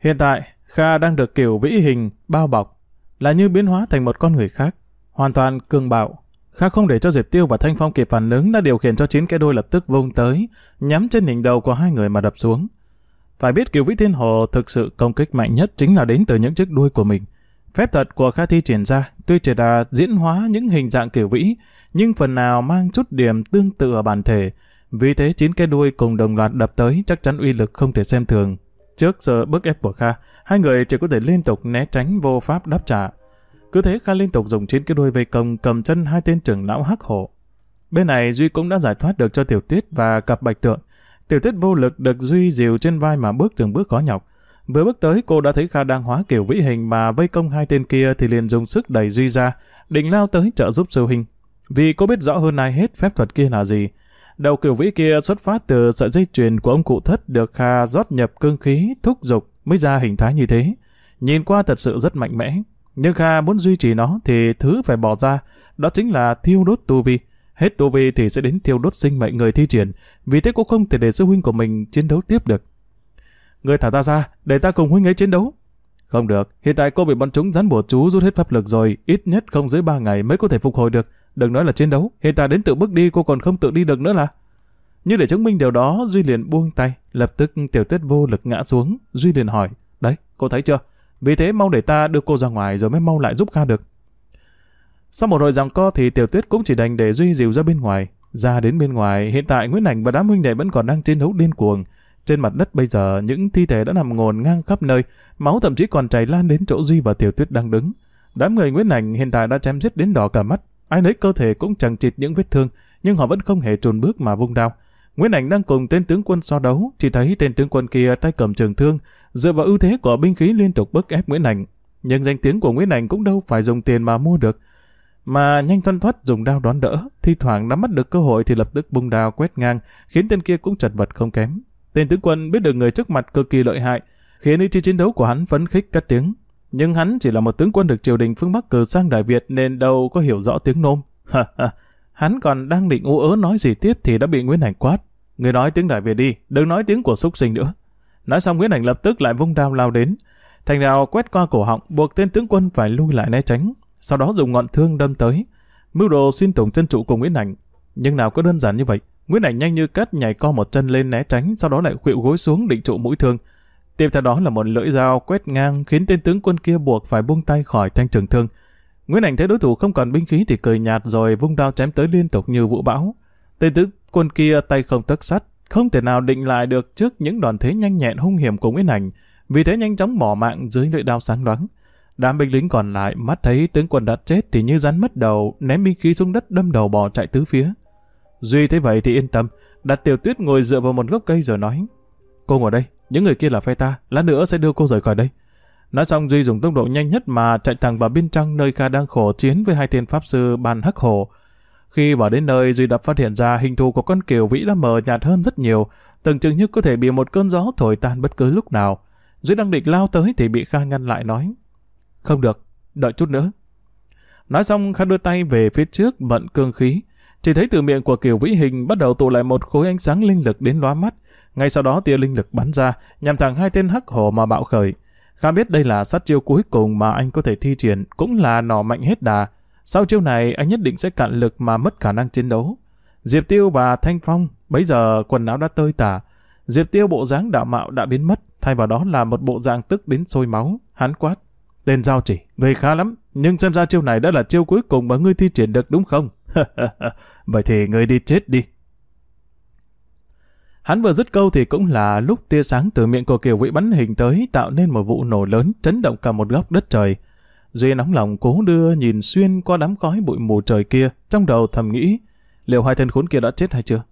Hiện tại, Kha đang được kiểu vĩ hình, bao bọc, là như biến hóa thành một con người khác, hoàn toàn cường bạo, Kha không để cho Diệp Tiêu và Thanh Phong kịp phản ứng đã điều khiển cho chín cái đôi lập tức vung tới, nhắm trên đỉnh đầu của hai người mà đập xuống. Phải biết kiều vĩ thiên hồ thực sự công kích mạnh nhất chính là đến từ những chiếc đuôi của mình. Phép thuật của Kha Thi triển ra tuy chỉ là diễn hóa những hình dạng kiểu vĩ, nhưng phần nào mang chút điểm tương tự ở bản thể. Vì thế chín cái đuôi cùng đồng loạt đập tới chắc chắn uy lực không thể xem thường. Trước giờ bức ép của Kha, hai người chỉ có thể liên tục né tránh vô pháp đáp trả. Cứ thế Kha liên tục dùng chín cái đuôi vây công cầm chân hai tên trưởng lão hắc hổ. Bên này Duy cũng đã giải thoát được cho Tiểu Tuyết và cặp bạch tượng. Tiểu Tuyết vô lực được Duy dìu trên vai mà bước từng bước khó nhọc. Vừa bước tới cô đã thấy Kha đang hóa kiểu vĩ hình mà vây công hai tên kia thì liền dùng sức đẩy Duy ra, định lao tới trợ giúp sư hình. Vì cô biết rõ hơn ai hết phép thuật kia là gì. Đầu kiểu vĩ kia xuất phát từ sợi dây chuyền của ông cụ thất được Kha rót nhập cương khí, thúc dục mới ra hình thái như thế. Nhìn qua thật sự rất mạnh mẽ, nhưng Kha muốn duy trì nó thì thứ phải bỏ ra, đó chính là thiêu đốt tu vi. Hết tu vi thì sẽ đến thiêu đốt sinh mệnh người thi triển, vì thế cũng không thể để sư huynh của mình chiến đấu tiếp được. Người thả ta ra, để ta cùng huynh ấy chiến đấu. Không được, hiện tại cô bị bọn chúng rắn bùa chú rút hết pháp lực rồi, ít nhất không dưới 3 ngày mới có thể phục hồi được. Đừng nói là chiến đấu, hiện tại đến tự bước đi cô còn không tự đi được nữa là. Như để chứng minh điều đó, Duy liền buông tay, lập tức tiểu tuyết vô lực ngã xuống. Duy liền hỏi, đấy, cô thấy chưa? Vì thế mau để ta đưa cô ra ngoài rồi mới mau lại giúp Kha được. Sau một hồi giằng co thì Tiểu Tuyết cũng chỉ đành để Duy dìu ra bên ngoài. Ra đến bên ngoài, hiện tại Nguyễn Ảnh và đám huynh đệ vẫn còn đang chiến đấu điên cuồng. Trên mặt đất bây giờ, những thi thể đã nằm ngổn ngang khắp nơi, máu thậm chí còn chảy lan đến chỗ Duy và Tiểu Tuyết đang đứng. Đám người Nguyễn Ảnh hiện tại đã chém giết đến đỏ cả mắt. Ai nấy cơ thể cũng chẳng chịt những vết thương, nhưng họ vẫn không hề trùn bước mà vung đao. Nguyễn Ảnh đang cùng tên tướng quân so đấu, chỉ thấy tên tướng quân kia tay cầm trường thương, dựa vào ưu thế của binh khí liên tục bức ép Nguyễn Ảnh. Nhưng danh tiếng của Nguyễn Ảnh cũng đâu phải dùng tiền mà mua được, mà nhanh thoăn thoắt dùng đao đón đỡ, thi thoảng nắm bắt được cơ hội thì lập tức bung đao quét ngang, khiến tên kia cũng chật vật không kém. Tên tướng quân biết được người trước mặt cực kỳ lợi hại, khiến ý chí chiến đấu của hắn phấn khích cất tiếng. Nhưng hắn chỉ là một tướng quân được triều đình phương Bắc cử sang Đại Việt nên đâu có hiểu rõ tiếng nôm. Hắn còn đang định ú ớ nói gì tiếp thì đã bị Nguyễn Hành quát. Người nói tiếng đại Việt đi, đừng nói tiếng của súc sinh nữa. Nói xong Nguyễn Hành lập tức lại vung đao lao đến. Thành đào quét qua cổ họng, buộc tên tướng quân phải lui lại né tránh. Sau đó dùng ngọn thương đâm tới. Mưu đồ xuyên thủng chân trụ của Nguyễn Hành. Nhưng nào có đơn giản như vậy. Nguyễn Ảnh nhanh như cắt nhảy co một chân lên né tránh, sau đó lại khuỵu gối xuống định trụ mũi thương. Tiếp theo đó là một lưỡi dao quét ngang khiến tên tướng quân kia buộc phải buông tay khỏi thanh trường thương. Nguyễn Ảnh thấy đối thủ không còn binh khí thì cười nhạt rồi vung đao chém tới liên tục như vũ bão. Tên tướng quân kia tay không tấc sắt, không thể nào định lại được trước những đòn thế nhanh nhẹn hung hiểm của Nguyễn Ảnh, vì thế nhanh chóng bỏ mạng dưới lưỡi đao sáng loáng. Đám binh lính còn lại mắt thấy tướng quân đã chết thì như rắn mất đầu, ném binh khí xuống đất đâm đầu bỏ chạy tứ phía. Duy thấy vậy thì yên tâm, đặt tiểu tuyết ngồi dựa vào một gốc cây rồi nói. Cô ngồi đây, những người kia là phe ta, lát nữa sẽ đưa cô rời khỏi đây. Nói xong Duy dùng tốc độ nhanh nhất mà chạy thẳng vào bên trong nơi Kha đang khổ chiến với hai tên pháp sư bàn hắc hồ. Khi vào đến nơi Duy đã phát hiện ra hình thù của con kiều vĩ đã mờ nhạt hơn rất nhiều, tưởng chừng như có thể bị một cơn gió thổi tan bất cứ lúc nào. Duy đang định lao tới thì bị Kha ngăn lại nói. Không được, đợi chút nữa. Nói xong Kha đưa tay về phía trước bận cương khí. Chỉ thấy từ miệng của Kiều Vĩ Hình bắt đầu tụ lại một khối ánh sáng linh lực đến lóa mắt. Ngay sau đó tia linh lực bắn ra, nhằm thẳng hai tên hắc hổ mà bạo khởi. Kha biết đây là sát chiêu cuối cùng mà anh có thể thi triển, cũng là nỏ mạnh hết đà. Sau chiêu này, anh nhất định sẽ cạn lực mà mất khả năng chiến đấu. Diệp Tiêu và Thanh Phong, bấy giờ quần áo đã tơi tả. Diệp Tiêu bộ dáng đạo mạo đã biến mất, thay vào đó là một bộ dạng tức đến sôi máu, Hán quát. Tên giao chỉ, người khá lắm, nhưng xem ra chiêu này đã là chiêu cuối cùng mà ngươi thi triển được đúng không? [LAUGHS] Vậy thì ngươi đi chết đi. Hắn vừa dứt câu thì cũng là lúc tia sáng từ miệng của Kiều Vĩ bắn hình tới tạo nên một vụ nổ lớn chấn động cả một góc đất trời. Duy nóng lòng cố đưa nhìn xuyên qua đám khói bụi mù trời kia, trong đầu thầm nghĩ, liệu hai tên khốn kia đã chết hay chưa?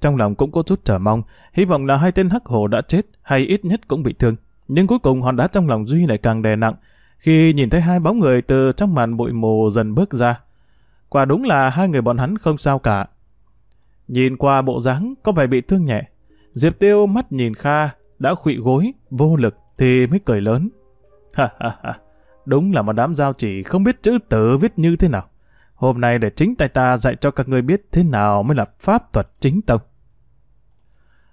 Trong lòng cũng có chút chờ mong, hy vọng là hai tên hắc hổ đã chết hay ít nhất cũng bị thương. Nhưng cuối cùng hòn đá trong lòng Duy lại càng đè nặng, khi nhìn thấy hai bóng người từ trong màn bụi mù dần bước ra. Quả đúng là hai người bọn hắn không sao cả. Nhìn qua bộ dáng có vẻ bị thương nhẹ. Diệp Tiêu mắt nhìn Kha, đã khụy gối, vô lực thì mới cười lớn. Ha ha ha, đúng là một đám giao chỉ không biết chữ tử viết như thế nào. Hôm nay để chính tay ta dạy cho các ngươi biết thế nào mới là pháp thuật chính tông.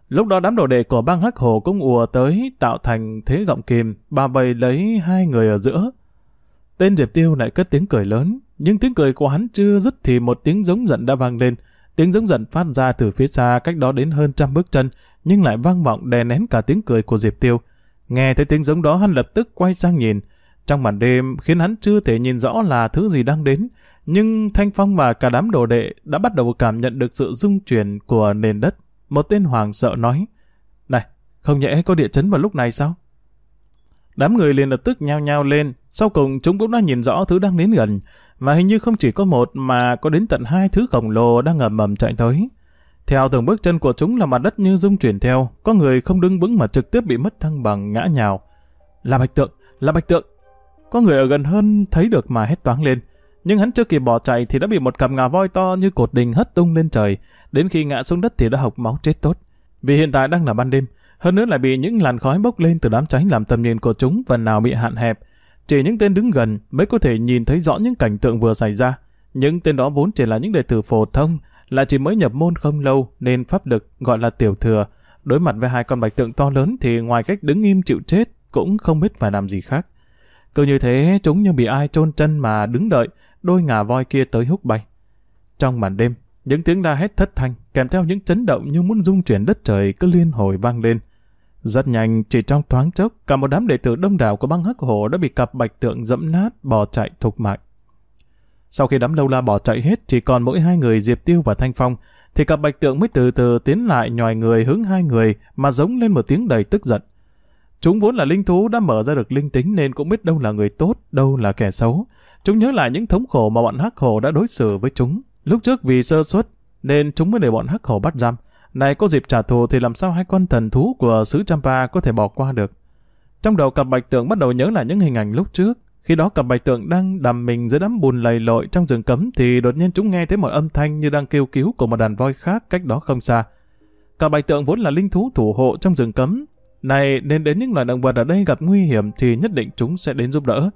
Lúc đó đám đồ đệ của băng hắc hồ cũng ùa tới tạo thành thế gọng kìm, bà bầy lấy hai người ở giữa. Tên Diệp Tiêu lại cất tiếng cười lớn, nhưng tiếng cười của hắn chưa dứt thì một tiếng giống giận đã vang lên. Tiếng giống giận phát ra từ phía xa cách đó đến hơn trăm bước chân, nhưng lại vang vọng đè nén cả tiếng cười của Diệp Tiêu. Nghe thấy tiếng giống đó hắn lập tức quay sang nhìn. Trong màn đêm khiến hắn chưa thể nhìn rõ là thứ gì đang đến, nhưng Thanh Phong và cả đám đồ đệ đã bắt đầu cảm nhận được sự rung chuyển của nền đất. Một tên hoàng sợ nói, Này, không nhẽ có địa chấn vào lúc này sao? Đám người liền lập tức nhao nhao lên, sau cùng chúng cũng đã nhìn rõ thứ đang đến gần, và hình như không chỉ có một mà có đến tận hai thứ khổng lồ đang ngầm mầm chạy tới. Theo từng bước chân của chúng là mặt đất như rung chuyển theo, có người không đứng vững mà trực tiếp bị mất thăng bằng ngã nhào. Là bạch tượng, là bạch tượng. Có người ở gần hơn thấy được mà hét toáng lên, nhưng hắn chưa kịp bỏ chạy thì đã bị một cặp ngà voi to như cột đình hất tung lên trời, đến khi ngã xuống đất thì đã học máu chết tốt. Vì hiện tại đang là ban đêm, hơn nữa lại bị những làn khói bốc lên từ đám cháy làm tầm nhìn của chúng phần nào bị hạn hẹp. Chỉ những tên đứng gần mới có thể nhìn thấy rõ những cảnh tượng vừa xảy ra. Những tên đó vốn chỉ là những đệ tử phổ thông, lại chỉ mới nhập môn không lâu nên pháp lực gọi là tiểu thừa. Đối mặt với hai con bạch tượng to lớn thì ngoài cách đứng im chịu chết cũng không biết phải làm gì khác. Cứ như thế chúng như bị ai chôn chân mà đứng đợi, đôi ngà voi kia tới hút bay. Trong màn đêm, những tiếng la hét thất thanh, kèm theo những chấn động như muốn rung chuyển đất trời cứ liên hồi vang lên. Rất nhanh, chỉ trong thoáng chốc, cả một đám đệ tử đông đảo của băng hắc hồ đã bị cặp bạch tượng dẫm nát, bỏ chạy thục mạng. Sau khi đám lâu la bỏ chạy hết, chỉ còn mỗi hai người Diệp Tiêu và Thanh Phong, thì cặp bạch tượng mới từ từ tiến lại nhòi người hướng hai người mà giống lên một tiếng đầy tức giận. Chúng vốn là linh thú đã mở ra được linh tính nên cũng biết đâu là người tốt, đâu là kẻ xấu. Chúng nhớ lại những thống khổ mà bọn hắc hồ đã đối xử với chúng. Lúc trước vì sơ suất nên chúng mới để bọn hắc hồ bắt giam. Này có dịp trả thù thì làm sao hai con thần thú của xứ Champa có thể bỏ qua được. Trong đầu cặp bạch tượng bắt đầu nhớ lại những hình ảnh lúc trước. Khi đó cặp bạch tượng đang đầm mình dưới đám bùn lầy lội trong rừng cấm thì đột nhiên chúng nghe thấy một âm thanh như đang kêu cứu của một đàn voi khác cách đó không xa. Cặp bạch tượng vốn là linh thú thủ hộ trong rừng cấm. Này nên đến những loài động vật ở đây gặp nguy hiểm thì nhất định chúng sẽ đến giúp đỡ.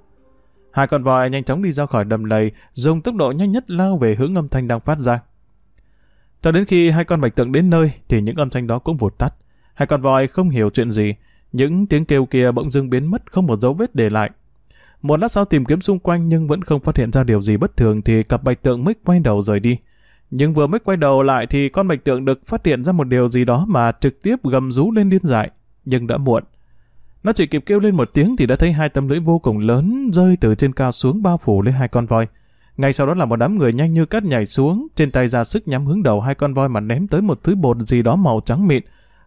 Hai con voi nhanh chóng đi ra khỏi đầm lầy, dùng tốc độ nhanh nhất lao về hướng âm thanh đang phát ra. Cho đến khi hai con bạch tượng đến nơi, thì những âm thanh đó cũng vụt tắt. Hai con voi không hiểu chuyện gì. Những tiếng kêu kia bỗng dưng biến mất, không một dấu vết để lại. Một lát sau tìm kiếm xung quanh, nhưng vẫn không phát hiện ra điều gì bất thường, thì cặp bạch tượng mới quay đầu rời đi. Nhưng vừa mới quay đầu lại, thì con bạch tượng được phát hiện ra một điều gì đó mà trực tiếp gầm rú lên điên dại. Nhưng đã muộn. Nó chỉ kịp kêu lên một tiếng thì đã thấy hai tấm lưỡi vô cùng lớn rơi từ trên cao xuống bao phủ lên hai con voi. Ngay sau đó là một đám người nhanh như cắt nhảy xuống, trên tay ra sức nhắm hướng đầu hai con voi mà ném tới một thứ bột gì đó màu trắng mịn.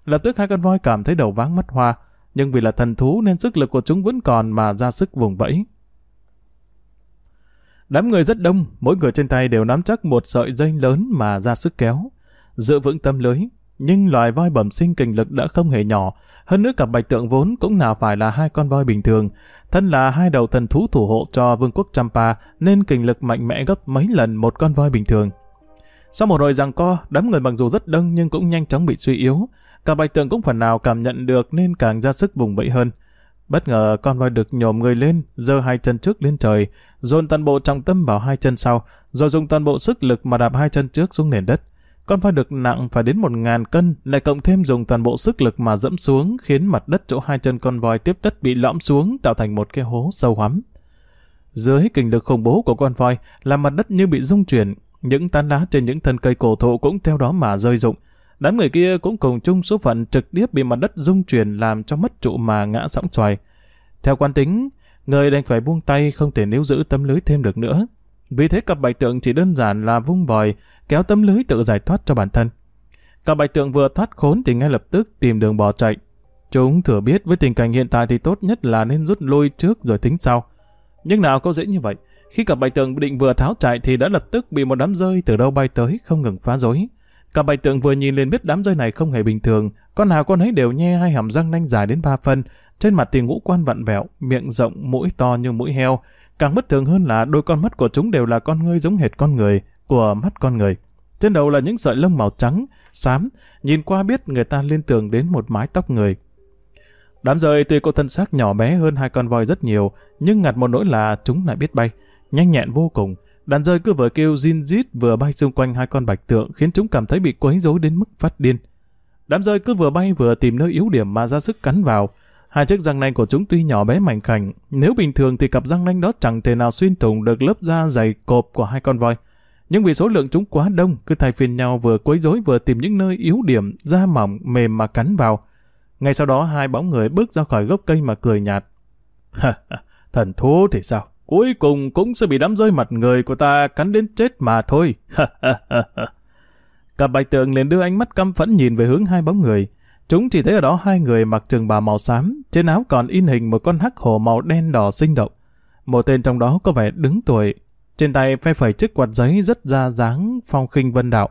Lập tức hai con voi cảm thấy đầu váng mắt hoa, nhưng vì là thần thú nên sức lực của chúng vẫn còn mà ra sức vùng vẫy. Đám người rất đông, mỗi người trên tay đều nắm chắc một sợi dây lớn mà ra sức kéo. Giữ vững tâm lưới, nhưng loài voi bẩm sinh kình lực đã không hề nhỏ. Hơn nữa cặp bạch tượng vốn cũng nào phải là hai con voi bình thường. Thân là hai đầu thần thú thủ hộ cho vương quốc Champa nên kình lực mạnh mẽ gấp mấy lần một con voi bình thường. Sau một hồi giằng co, đám người mặc dù rất đông nhưng cũng nhanh chóng bị suy yếu. Cả bạch tượng cũng phần nào cảm nhận được nên càng ra sức vùng vẫy hơn. Bất ngờ con voi được nhổm người lên, giơ hai chân trước lên trời, dồn toàn bộ trọng tâm vào hai chân sau, rồi dùng toàn bộ sức lực mà đạp hai chân trước xuống nền đất. Con voi được nặng phải đến một ngàn cân, lại cộng thêm dùng toàn bộ sức lực mà dẫm xuống, khiến mặt đất chỗ hai chân con voi tiếp đất bị lõm xuống, tạo thành một cái hố sâu hoắm. Dưới kinh lực khủng bố của con voi, làm mặt đất như bị rung chuyển, những tán lá trên những thân cây cổ thụ cũng theo đó mà rơi rụng. Đám người kia cũng cùng chung số phận trực tiếp bị mặt đất rung chuyển làm cho mất trụ mà ngã sóng xoài. Theo quan tính, người đành phải buông tay không thể níu giữ tấm lưới thêm được nữa. Vì thế cặp bạch tượng chỉ đơn giản là vung vòi, kéo tấm lưới tự giải thoát cho bản thân. cả bạch tượng vừa thoát khốn thì ngay lập tức tìm đường bỏ chạy. Chúng thừa biết với tình cảnh hiện tại thì tốt nhất là nên rút lui trước rồi tính sau. Nhưng nào có dễ như vậy, khi cả bạch tượng định vừa tháo chạy thì đã lập tức bị một đám rơi từ đâu bay tới không ngừng phá rối. cả bạch tượng vừa nhìn lên biết đám rơi này không hề bình thường, con nào con ấy đều nhe hai hàm răng nanh dài đến ba phân, trên mặt thì ngũ quan vặn vẹo, miệng rộng, mũi to như mũi heo, Càng bất thường hơn là đôi con mắt của chúng đều là con ngươi giống hệt con người, của mắt con người. Trên đầu là những sợi lông màu trắng, xám, nhìn qua biết người ta liên tưởng đến một mái tóc người. Đám rơi tuy có thân xác nhỏ bé hơn hai con voi rất nhiều, nhưng ngặt một nỗi là chúng lại biết bay, nhanh nhẹn vô cùng. Đàn rơi cứ vừa kêu zin zít vừa bay xung quanh hai con bạch tượng khiến chúng cảm thấy bị quấy rối đến mức phát điên. Đám rơi cứ vừa bay vừa tìm nơi yếu điểm mà ra sức cắn vào, Hai chiếc răng nanh của chúng tuy nhỏ bé mảnh khảnh, nếu bình thường thì cặp răng nanh đó chẳng thể nào xuyên thủng được lớp da dày cộp của hai con voi. Nhưng vì số lượng chúng quá đông, cứ thay phiên nhau vừa quấy rối vừa tìm những nơi yếu điểm, da mỏng, mềm mà cắn vào. Ngay sau đó hai bóng người bước ra khỏi gốc cây mà cười nhạt. Thần thú thì sao? Cuối cùng cũng sẽ bị đám rơi mặt người của ta cắn đến chết mà thôi. Cặp bạch tượng liền đưa ánh mắt căm phẫn nhìn về hướng hai bóng người. Chúng chỉ thấy ở đó hai người mặc trường bà màu xám, trên áo còn in hình một con hắc hổ màu đen đỏ sinh động. Một tên trong đó có vẻ đứng tuổi, trên tay phe phẩy chiếc quạt giấy rất ra dáng phong khinh vân đạo.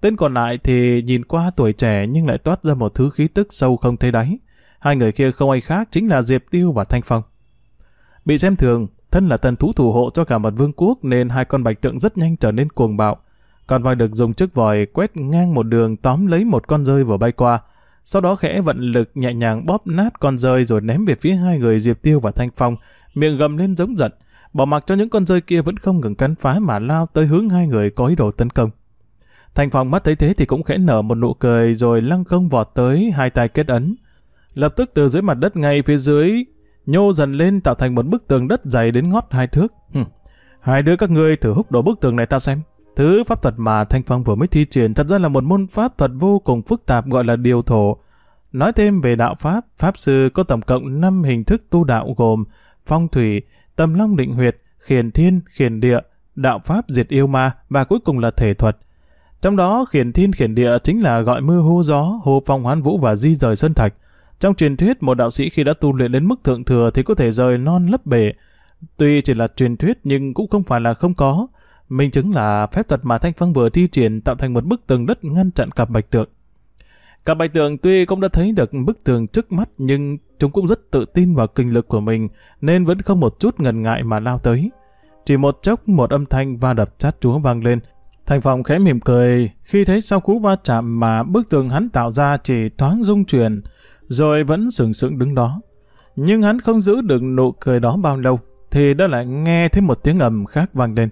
Tên còn lại thì nhìn qua tuổi trẻ nhưng lại toát ra một thứ khí tức sâu không thấy đáy. Hai người kia không ai khác chính là Diệp Tiêu và Thanh Phong. Bị xem thường, thân là thần thú thủ hộ cho cả một vương quốc nên hai con bạch tượng rất nhanh trở nên cuồng bạo. Con voi được dùng chiếc vòi quét ngang một đường tóm lấy một con rơi vừa bay qua, sau đó khẽ vận lực nhẹ nhàng bóp nát con rơi rồi ném về phía hai người Diệp Tiêu và Thanh Phong, miệng gầm lên giống giận, bỏ mặc cho những con rơi kia vẫn không ngừng cắn phá mà lao tới hướng hai người có ý đồ tấn công. thành Phong mắt thấy thế thì cũng khẽ nở một nụ cười rồi lăng không vọt tới hai tay kết ấn. Lập tức từ dưới mặt đất ngay phía dưới nhô dần lên tạo thành một bức tường đất dày đến ngót hai thước. Hừm. Hai đứa các ngươi thử húc đổ bức tường này ta xem. Thứ pháp thuật mà Thanh Phong vừa mới thi triển thật ra là một môn pháp thuật vô cùng phức tạp gọi là điều thổ. Nói thêm về đạo pháp, Pháp Sư có tổng cộng 5 hình thức tu đạo gồm phong thủy, tâm long định huyệt, khiển thiên, khiển địa, đạo pháp diệt yêu ma và cuối cùng là thể thuật. Trong đó khiển thiên khiển địa chính là gọi mưa hô gió, hô phong hoán vũ và di rời sơn thạch. Trong truyền thuyết, một đạo sĩ khi đã tu luyện đến mức thượng thừa thì có thể rời non lấp bể. Tuy chỉ là truyền thuyết nhưng cũng không phải là không có. Minh chứng là phép thuật mà Thanh Phong vừa thi triển tạo thành một bức tường đất ngăn chặn cặp bạch tượng. Cả bài tượng tuy cũng đã thấy được bức tường trước mắt nhưng chúng cũng rất tự tin vào kinh lực của mình nên vẫn không một chút ngần ngại mà lao tới. Chỉ một chốc một âm thanh va đập chát chúa vang lên. Thành phòng khẽ mỉm cười khi thấy sau cú va chạm mà bức tường hắn tạo ra chỉ thoáng rung chuyển rồi vẫn sừng sững đứng đó. Nhưng hắn không giữ được nụ cười đó bao lâu thì đã lại nghe thấy một tiếng ầm khác vang lên.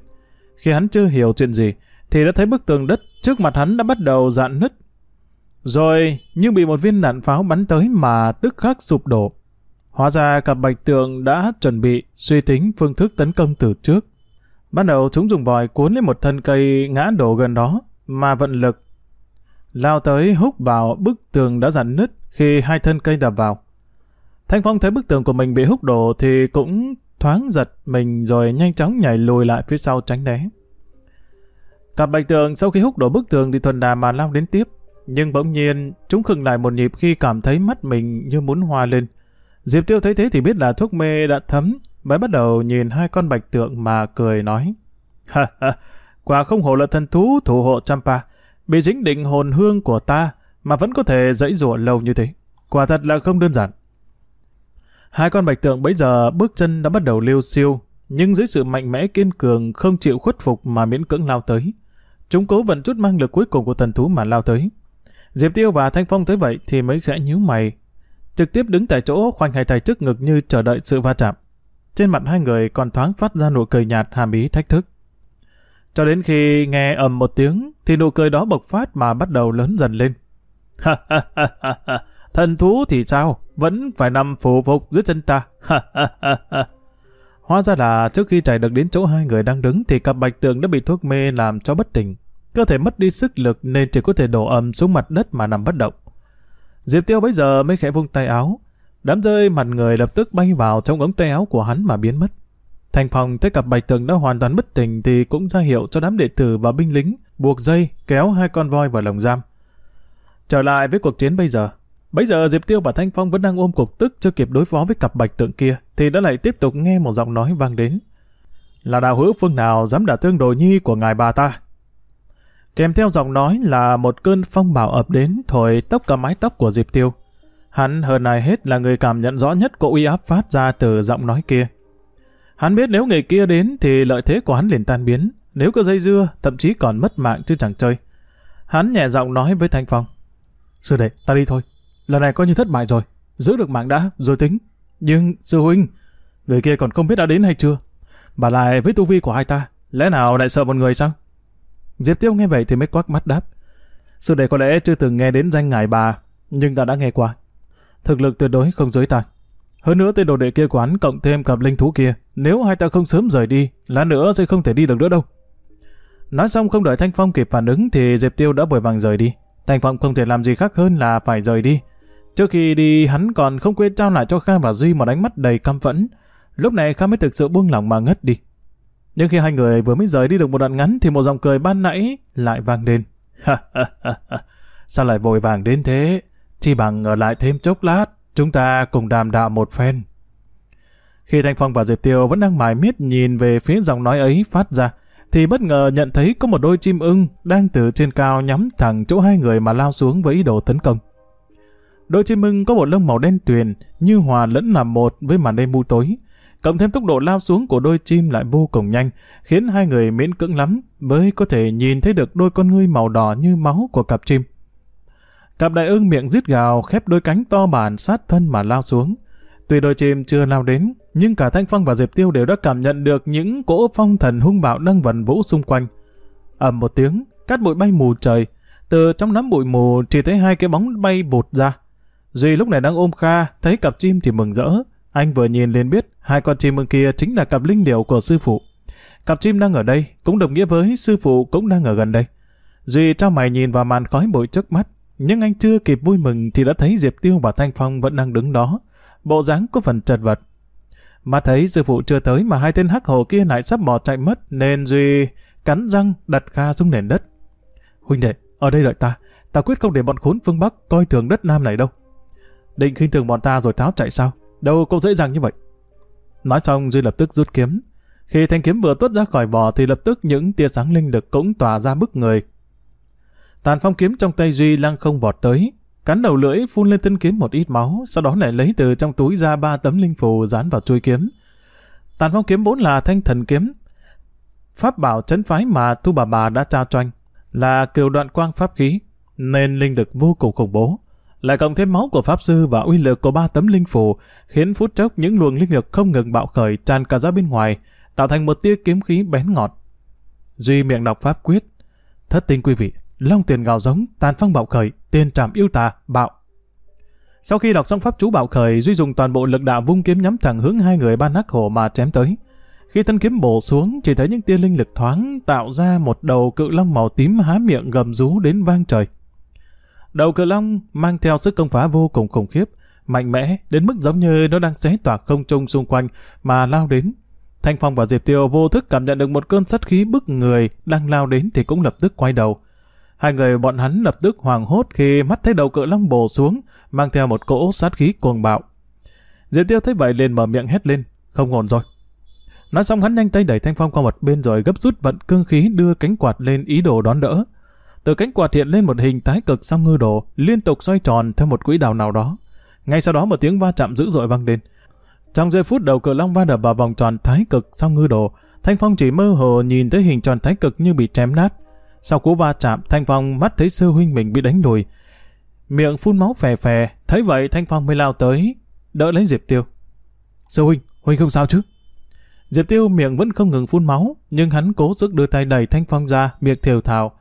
Khi hắn chưa hiểu chuyện gì, thì đã thấy bức tường đất trước mặt hắn đã bắt đầu dạn nứt. Rồi, như bị một viên đạn pháo bắn tới mà tức khắc sụp đổ. Hóa ra cặp bạch tượng đã chuẩn bị suy tính phương thức tấn công từ trước. Ban đầu chúng dùng vòi cuốn lên một thân cây ngã đổ gần đó, mà vận lực. Lao tới húc vào bức tường đã dạn nứt khi hai thân cây đập vào. Thanh Phong thấy bức tường của mình bị húc đổ thì cũng thoáng giật mình rồi nhanh chóng nhảy lùi lại phía sau tránh né. Cặp bạch tường sau khi húc đổ bức tường thì thuần đà mà lao đến tiếp. Nhưng bỗng nhiên, chúng khựng lại một nhịp khi cảm thấy mắt mình như muốn hoa lên. Diệp Tiêu thấy thế thì biết là thuốc mê đã thấm, mới bắt đầu nhìn hai con bạch tượng mà cười nói. [LAUGHS] Ha ha, quả không hổ là thần thú thủ hộ Champa, bị dính định hồn hương của ta mà vẫn có thể dãy dụa lâu như thế. Quả thật là không đơn giản. Hai con bạch tượng bấy giờ bước chân đã bắt đầu liêu siêu, nhưng dưới sự mạnh mẽ kiên cường không chịu khuất phục mà miễn cưỡng lao tới. Chúng cố vận chút mang lực cuối cùng của thần thú mà lao tới. Diệp Tiêu và Thanh Phong thấy vậy thì mới khẽ nhíu mày, trực tiếp đứng tại chỗ khoanh hai tay trước ngực như chờ đợi sự va chạm. Trên mặt hai người còn thoáng phát ra nụ cười nhạt hàm ý thách thức. Cho đến khi nghe ầm một tiếng thì nụ cười đó bộc phát mà bắt đầu lớn dần lên. [LAUGHS] Ha ha ha ha ha, thần thú thì sao? Vẫn phải nằm phù phục dưới chân ta. [LAUGHS] Ha ha ha ha. Hóa ra là trước khi chạy được đến chỗ hai người đang đứng thì cặp bạch tượng đã bị thuốc mê làm cho bất tỉnh. Cơ thể mất đi sức lực nên chỉ có thể đổ ầm xuống mặt đất mà nằm bất động. Diệp Tiêu bây giờ mới khẽ vung tay áo. Đám rơi mặt người lập tức bay vào trong ống tay áo của hắn mà biến mất. Thành phòng thấy cặp bạch tường đã hoàn toàn bất tỉnh thì cũng ra hiệu cho đám đệ tử và binh lính buộc dây kéo hai con voi vào lồng giam. Trở lại với cuộc chiến bây giờ. Bây giờ Diệp Tiêu và Thanh Phong vẫn đang ôm cục tức chưa kịp đối phó với cặp bạch tượng kia thì đã lại tiếp tục nghe một giọng nói vang đến. Là đạo hữu phương nào dám đả thương đồ nhi của ngài bà ta? Kèm theo giọng nói là một cơn phong bảo ập đến thổi tóc cả mái tóc của Diệp Tiêu. Hắn hơn ai hết là người cảm nhận rõ nhất cỗ uy áp phát ra từ giọng nói kia. Hắn biết nếu người kia đến thì lợi thế của hắn liền tan biến. Nếu có dây dưa, thậm chí còn mất mạng chứ chẳng chơi. Hắn nhẹ giọng nói với Thanh Phong. Sư đệ, ta đi thôi. Lần này coi như thất bại rồi. Giữ được mạng đã, rồi tính. Nhưng, sư huynh, người kia còn không biết đã đến hay chưa. Và lại với tu vi của hai ta, lẽ nào lại sợ một người sao? Diệp Tiêu nghe vậy thì mới quắc mắt đáp. Sư đệ có lẽ chưa từng nghe đến danh ngài bà, nhưng ta đã nghe qua. Thực lực tuyệt đối không dưới ta. Hơn nữa tên đồ đệ kia quán cộng thêm cặp linh thú kia, nếu hai ta không sớm rời đi, lát nữa sẽ không thể đi được nữa đâu. Nói xong không đợi Thanh Phong kịp phản ứng thì Diệp Tiêu đã vội vàng rời đi. Thanh Phong không thể làm gì khác hơn là phải rời đi. Trước khi đi hắn còn không quên trao lại cho Kha và Duy một ánh mắt đầy căm phẫn. Lúc này Kha mới thực sự buông lòng mà ngất đi. Nhưng khi hai người vừa mới rời đi được một đoạn ngắn thì một giọng cười ban nãy lại vang lên. Sao lại vội vàng đến thế? Chỉ bằng ở lại thêm chốc lát, chúng ta cùng đàm đạo một phen. Khi Thanh Phong và Diệp Tiêu vẫn đang mải miết nhìn về phía giọng nói ấy phát ra, thì bất ngờ nhận thấy có một đôi chim ưng đang từ trên cao nhắm thẳng chỗ hai người mà lao xuống với ý đồ tấn công. Đôi chim ưng có bộ lông màu đen tuyền, như hòa lẫn làm một với màn đêm mu tối, cộng thêm tốc độ lao xuống của đôi chim lại vô cùng nhanh, khiến hai người miễn cưỡng lắm mới có thể nhìn thấy được đôi con ngươi màu đỏ như máu của cặp chim. Cặp đại ưng miệng rít gào khép đôi cánh to bản sát thân mà lao xuống. Tuy đôi chim chưa lao đến, nhưng cả Thanh Phong và Diệp Tiêu đều đã cảm nhận được những cỗ phong thần hung bạo đang vần vũ xung quanh. ầm một tiếng, cát bụi bay mù trời, từ trong nắm bụi mù chỉ thấy hai cái bóng bay vụt ra. Duy lúc này đang ôm Kha, thấy cặp chim thì mừng rỡ, anh vừa nhìn liền biết hai con chim ưng kia chính là cặp linh điểu của sư phụ. Cặp chim đang ở đây cũng đồng nghĩa với sư phụ cũng đang ở gần đây. Duy trao mày nhìn vào màn khói bụi trước mắt, nhưng anh chưa kịp vui mừng thì đã thấy Diệp Tiêu và Thanh Phong vẫn đang đứng đó. Bộ dáng có phần chật vật. Mà thấy sư phụ chưa tới mà hai tên hắc hồ kia lại sắp bỏ chạy mất nên Duy cắn răng đặt Kha xuống nền đất. Huynh đệ, ở đây đợi ta, ta quyết không để bọn khốn phương Bắc coi thường đất Nam này đâu. Định khinh thường bọn ta rồi tháo chạy sao? Đâu có dễ dàng như vậy. Nói xong Duy lập tức rút kiếm. Khi thanh kiếm vừa tuốt ra khỏi vỏ thì lập tức những tia sáng linh lực cũng tỏa ra bức người. Tàn phong kiếm trong tay Duy lăng không vọt tới, cắn đầu lưỡi phun lên thân kiếm một ít máu, sau đó lại lấy từ trong túi ra ba tấm linh phù dán vào chuôi kiếm. Tàn phong kiếm vốn là thanh thần kiếm, pháp bảo chấn phái mà tu bà bà đã trao cho anh, là kiều đoạn quang pháp khí, nên linh lực vô cùng khủng bố lại cộng thêm máu của pháp sư và uy lực của ba tấm linh phù, khiến phút chốc những luồng linh lực không ngừng bạo khởi tràn cả ra bên ngoài, tạo thành một tia kiếm khí bén ngọt. Duy miệng đọc pháp quyết, thất tinh quý vị, long tiền gào giống, tàn phong bạo khởi, tiền trảm yêu tà, bạo. Sau khi đọc xong pháp chú bạo khởi, Duy dùng toàn bộ lực đạo vung kiếm nhắm thẳng hướng hai người ban hắc hổ mà chém tới. Khi thân kiếm bổ xuống, chỉ thấy những tia linh lực thoáng tạo ra một đầu cự long màu tím há miệng gầm rú đến vang trời. Đầu cự long mang theo sức công phá vô cùng khủng khiếp, mạnh mẽ đến mức giống như nó đang xé toạc không trung xung quanh mà lao đến. Thanh Phong và Diệp Tiêu vô thức cảm nhận được một cơn sát khí bức người đang lao đến thì cũng lập tức quay đầu. Hai người bọn hắn lập tức hoàng hốt khi mắt thấy đầu cự long bổ xuống, mang theo một cỗ sát khí cuồng bạo. Diệp Tiêu thấy vậy liền mở miệng hét lên, không ổn rồi. Nói xong hắn nhanh tay đẩy Thanh Phong qua một bên rồi gấp rút vận cương khí đưa cánh quạt lên ý đồ đón đỡ. Từ cánh quạt hiện lên một hình tái cực song ngư đồ, liên tục xoay tròn theo một quỹ đạo nào đó. Ngay sau đó một tiếng va chạm dữ dội vang lên. Trong giây phút đầu cự long va đập vào vòng tròn thái cực song ngư đồ, Thanh Phong chỉ mơ hồ nhìn thấy hình tròn thái cực như bị chém nát. Sau cú va chạm, Thanh Phong mắt thấy sư huynh mình bị đánh lùi. Miệng phun máu phè phè, thấy vậy Thanh Phong mới lao tới, đỡ lấy Diệp Tiêu. Sư huynh, huynh không sao chứ? Diệp Tiêu miệng vẫn không ngừng phun máu, nhưng hắn cố sức đưa tay đẩy Thanh Phong ra, miệng thều thào.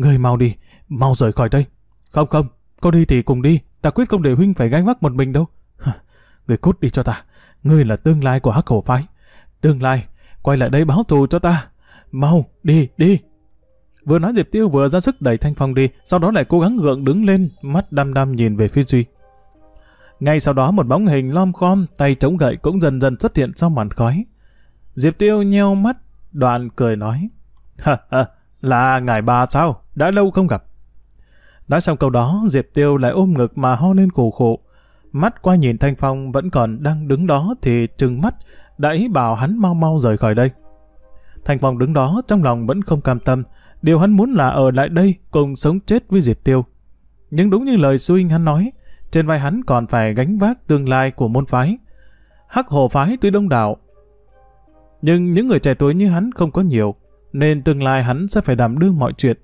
Người mau đi, mau rời khỏi đây. Không không, có đi thì cùng đi, ta quyết không để huynh phải gánh vác một mình đâu. Người cút đi cho ta, ngươi là tương lai của hắc hổ phái. Tương lai, quay lại đây báo thù cho ta. Mau, đi, đi. Vừa nói Diệp Tiêu vừa ra sức đẩy Thanh Phong đi, sau đó lại cố gắng gượng đứng lên, mắt đăm đăm nhìn về phía Duy. Ngay sau đó một bóng hình lom khom, tay chống gậy cũng dần dần xuất hiện sau màn khói. Diệp Tiêu nheo mắt, đoạn cười nói. Ha là ngài bà sao? Đã lâu không gặp. Nói xong câu đó, Diệp Tiêu lại ôm ngực mà ho lên khổ khổ. Mắt qua nhìn Thanh Phong vẫn còn đang đứng đó thì trừng mắt, đã ý bảo hắn mau mau rời khỏi đây. Thanh Phong đứng đó trong lòng vẫn không cam tâm, điều hắn muốn là ở lại đây cùng sống chết với Diệp Tiêu. Nhưng đúng như lời sư huynh hắn nói, trên vai hắn còn phải gánh vác tương lai của môn phái. Hắc hồ phái tuy đông đảo, nhưng những người trẻ tuổi như hắn không có nhiều, nên tương lai hắn sẽ phải đảm đương mọi chuyện.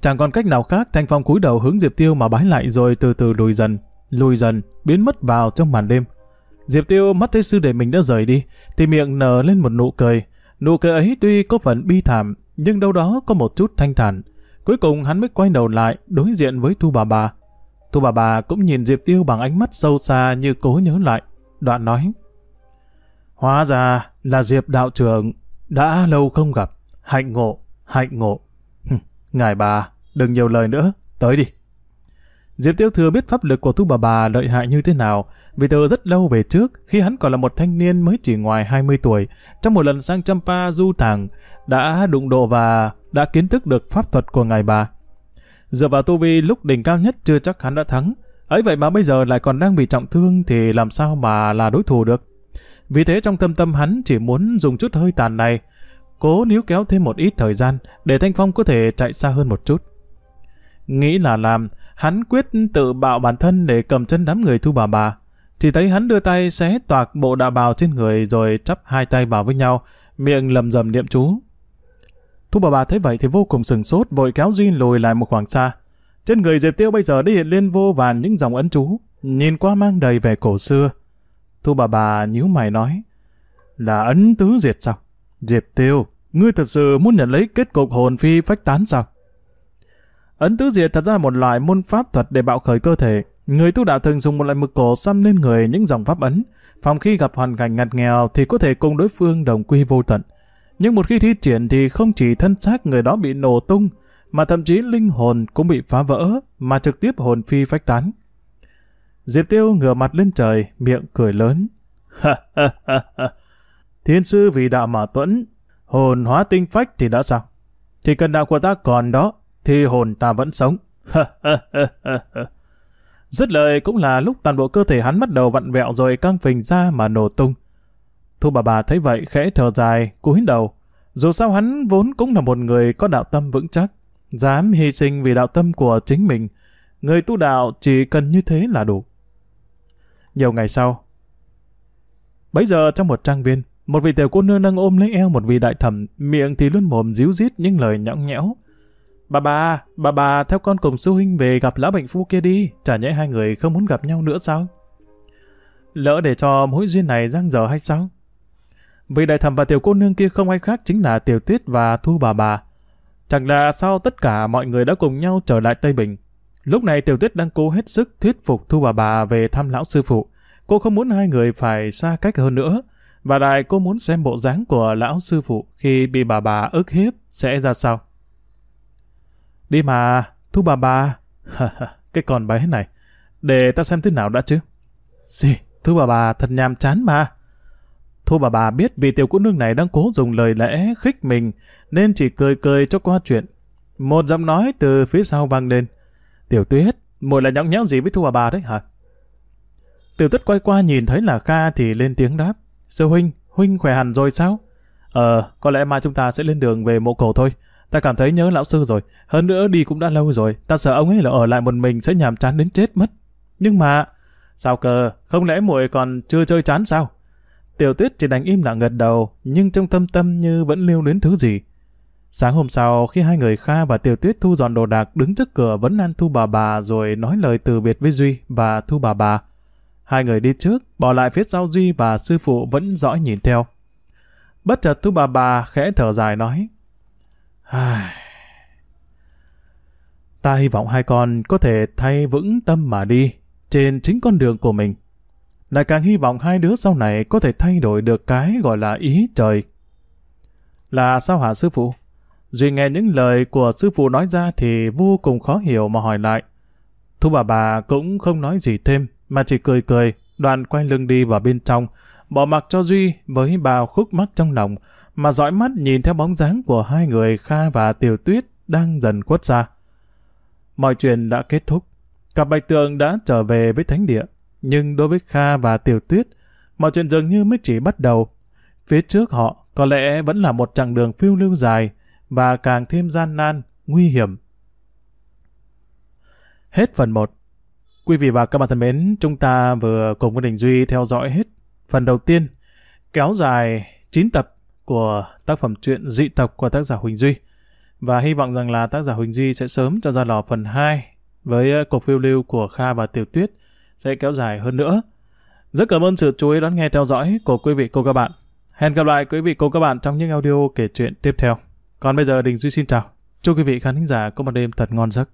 Chẳng còn cách nào khác, Thanh Phong cúi đầu hướng Diệp Tiêu mà bái lại rồi từ từ lùi dần, lùi dần, biến mất vào trong màn đêm. Diệp Tiêu mắt thấy sư đệ mình đã rời đi, thì miệng nở lên một nụ cười. Nụ cười ấy tuy có phần bi thảm, nhưng đâu đó có một chút thanh thản. Cuối cùng hắn mới quay đầu lại, đối diện với Thu Bà Bà. Thu Bà Bà cũng nhìn Diệp Tiêu bằng ánh mắt sâu xa như cố nhớ lại. Đoạn nói, Hóa ra là Diệp đạo trưởng, đã lâu không gặp, hạnh ngộ, hạnh ngộ. Ngài bà, đừng nhiều lời nữa, tới đi. Diệp Tiêu Thừa biết pháp lực của Thu Bà Bà lợi hại như thế nào, vì từ rất lâu về trước, khi hắn còn là một thanh niên mới chỉ ngoài 20 tuổi, trong một lần sang Champa du thẳng, đã đụng độ và đã kiến thức được pháp thuật của ngài bà. Dựa vào tu vi lúc đỉnh cao nhất chưa chắc hắn đã thắng, ấy vậy mà bây giờ lại còn đang bị trọng thương thì làm sao mà là đối thủ được. Vì thế trong tâm tâm hắn chỉ muốn dùng chút hơi tàn này, cố níu kéo thêm một ít thời gian để Thanh Phong có thể chạy xa hơn một chút. Nghĩ là làm, hắn quyết tự bạo bản thân để cầm chân đám người thu bà bà. Chỉ thấy hắn đưa tay xé toạc bộ đạo bào trên người rồi chắp hai tay vào với nhau, miệng lầm rầm niệm chú. Thu bà bà thấy vậy thì vô cùng sừng sốt, vội kéo Duy lùi lại một khoảng xa. Trên người Diệp Tiêu bây giờ đã hiện lên vô vàn những dòng ấn chú, nhìn qua mang đầy vẻ cổ xưa. Thu bà bà nhíu mày nói, là ấn tứ diệt sao? Diệp Tiêu, ngươi thật sự muốn nhận lấy kết cục hồn phi phách tán sao? Ấn tứ diệt thật ra là một loại môn pháp thuật để bạo khởi cơ thể. Người tu đạo thường dùng một loại mực cổ xăm lên người những dòng pháp ấn. Phòng khi gặp hoàn cảnh ngặt nghèo thì có thể cùng đối phương đồng quy vô tận. Nhưng một khi thi triển thì không chỉ thân xác người đó bị nổ tung, mà thậm chí linh hồn cũng bị phá vỡ, mà trực tiếp hồn phi phách tán. Diệp Tiêu ngửa mặt lên trời, miệng cười lớn. [LAUGHS] Thiên sư vì đạo mà tuẫn, hồn hóa tinh phách thì đã sao? Chỉ cần đạo của ta còn đó, thì hồn ta vẫn sống. [LAUGHS] Dứt lời cũng là lúc toàn bộ cơ thể hắn bắt đầu vặn vẹo rồi căng phình ra mà nổ tung. Thu bà bà thấy vậy khẽ thở dài, cúi đầu. Dù sao hắn vốn cũng là một người có đạo tâm vững chắc, dám hy sinh vì đạo tâm của chính mình. Người tu đạo chỉ cần như thế là đủ. Nhiều ngày sau, bấy giờ trong một trang viên, một vị tiểu cô nương đang ôm lấy eo một vị đại thẩm, miệng thì luôn mồm díu dít những lời nhõng nhẽo. Bà bà, bà bà theo con cùng sư huynh về gặp lão bệnh phu kia đi, chả nhẽ hai người không muốn gặp nhau nữa sao? Lỡ để cho mối duyên này răng dở hay sao? Vị đại thẩm và tiểu cô nương kia không ai khác chính là tiểu tuyết và thu bà bà. Chẳng là sao tất cả mọi người đã cùng nhau trở lại Tây Bình. Lúc này Tiểu Tuyết đang cố hết sức thuyết phục Thu bà bà về thăm lão sư phụ. Cô không muốn hai người phải xa cách hơn nữa. Và lại cô muốn xem bộ dáng của lão sư phụ khi bị bà bà ức hiếp sẽ ra sao. Đi mà, Thu bà bà. cái con bé này. Để ta xem thế nào đã chứ. Gì, Thu bà bà thật nhàm chán mà. Thu bà bà biết vì tiểu cô nương này đang cố dùng lời lẽ khích mình, nên chỉ cười cười cho qua chuyện. Một giọng nói từ phía sau vang lên. Tiểu tuyết, muội là nhõng nhẽo gì với Thu bà bà đấy hả? Tiểu tuyết quay qua nhìn thấy là Kha thì lên tiếng đáp. Sư huynh, huynh khỏe hẳn rồi sao? Ờ, có lẽ mai chúng ta sẽ lên đường về mộ cổ thôi. Ta cảm thấy nhớ lão sư rồi. Hơn nữa đi cũng đã lâu rồi. Ta sợ ông ấy là ở lại một mình sẽ nhàm chán đến chết mất. Nhưng mà... Sao cơ? Không lẽ muội còn chưa chơi chán sao? Tiểu tuyết chỉ đành im lặng gật đầu, nhưng trong tâm tâm như vẫn lưu luyến thứ gì. Sáng hôm sau, khi hai người Kha và Tiểu Tuyết thu dọn đồ đạc đứng trước cửa vấn an Thu bà bà rồi nói lời từ biệt với Duy và Thu bà bà. Hai người đi trước, bỏ lại phía sau Duy và sư phụ vẫn dõi nhìn theo. Bất chợt Thu bà bà khẽ thở dài nói. Ta hy vọng hai con có thể thay vững tâm mà đi trên chính con đường của mình lại càng hy vọng hai đứa sau này có thể thay đổi được cái gọi là ý trời. Là sao hả sư phụ? Duy nghe những lời của sư phụ nói ra thì vô cùng khó hiểu mà hỏi lại. Thu bà bà cũng không nói gì thêm, mà chỉ cười cười, đoạn quay lưng đi vào bên trong, bỏ mặc cho Duy với bao khúc mắt trong lòng, mà dõi mắt nhìn theo bóng dáng của hai người Kha và Tiểu Tuyết đang dần khuất xa. Mọi chuyện đã kết thúc. Cặp bạch tượng đã trở về với thánh địa. Nhưng đối với Kha và Tiểu Tuyết, mọi chuyện dường như mới chỉ bắt đầu. Phía trước họ có lẽ vẫn là một chặng đường phiêu lưu dài và càng thêm gian nan, nguy hiểm. Hết phần 1. Quý vị và các bạn thân mến, chúng ta vừa cùng với Đình Duy theo dõi hết phần đầu tiên, kéo dài 9 tập của tác phẩm truyện dị tộc của tác giả Huỳnh Duy. Và hy vọng rằng là tác giả Huỳnh Duy sẽ sớm cho ra lò phần 2 với ờ, cuộc phiêu lưu của Kha và Tiểu Tuyết sẽ kéo dài hơn nữa. Rất cảm ơn sự chú ý đón nghe theo dõi của quý vị cô các bạn. Hẹn gặp lại quý vị cô các bạn trong những audio kể chuyện tiếp theo. Còn bây giờ Đình Duy xin chào. Chúc quý vị khán thính giả có một đêm thật ngon giấc.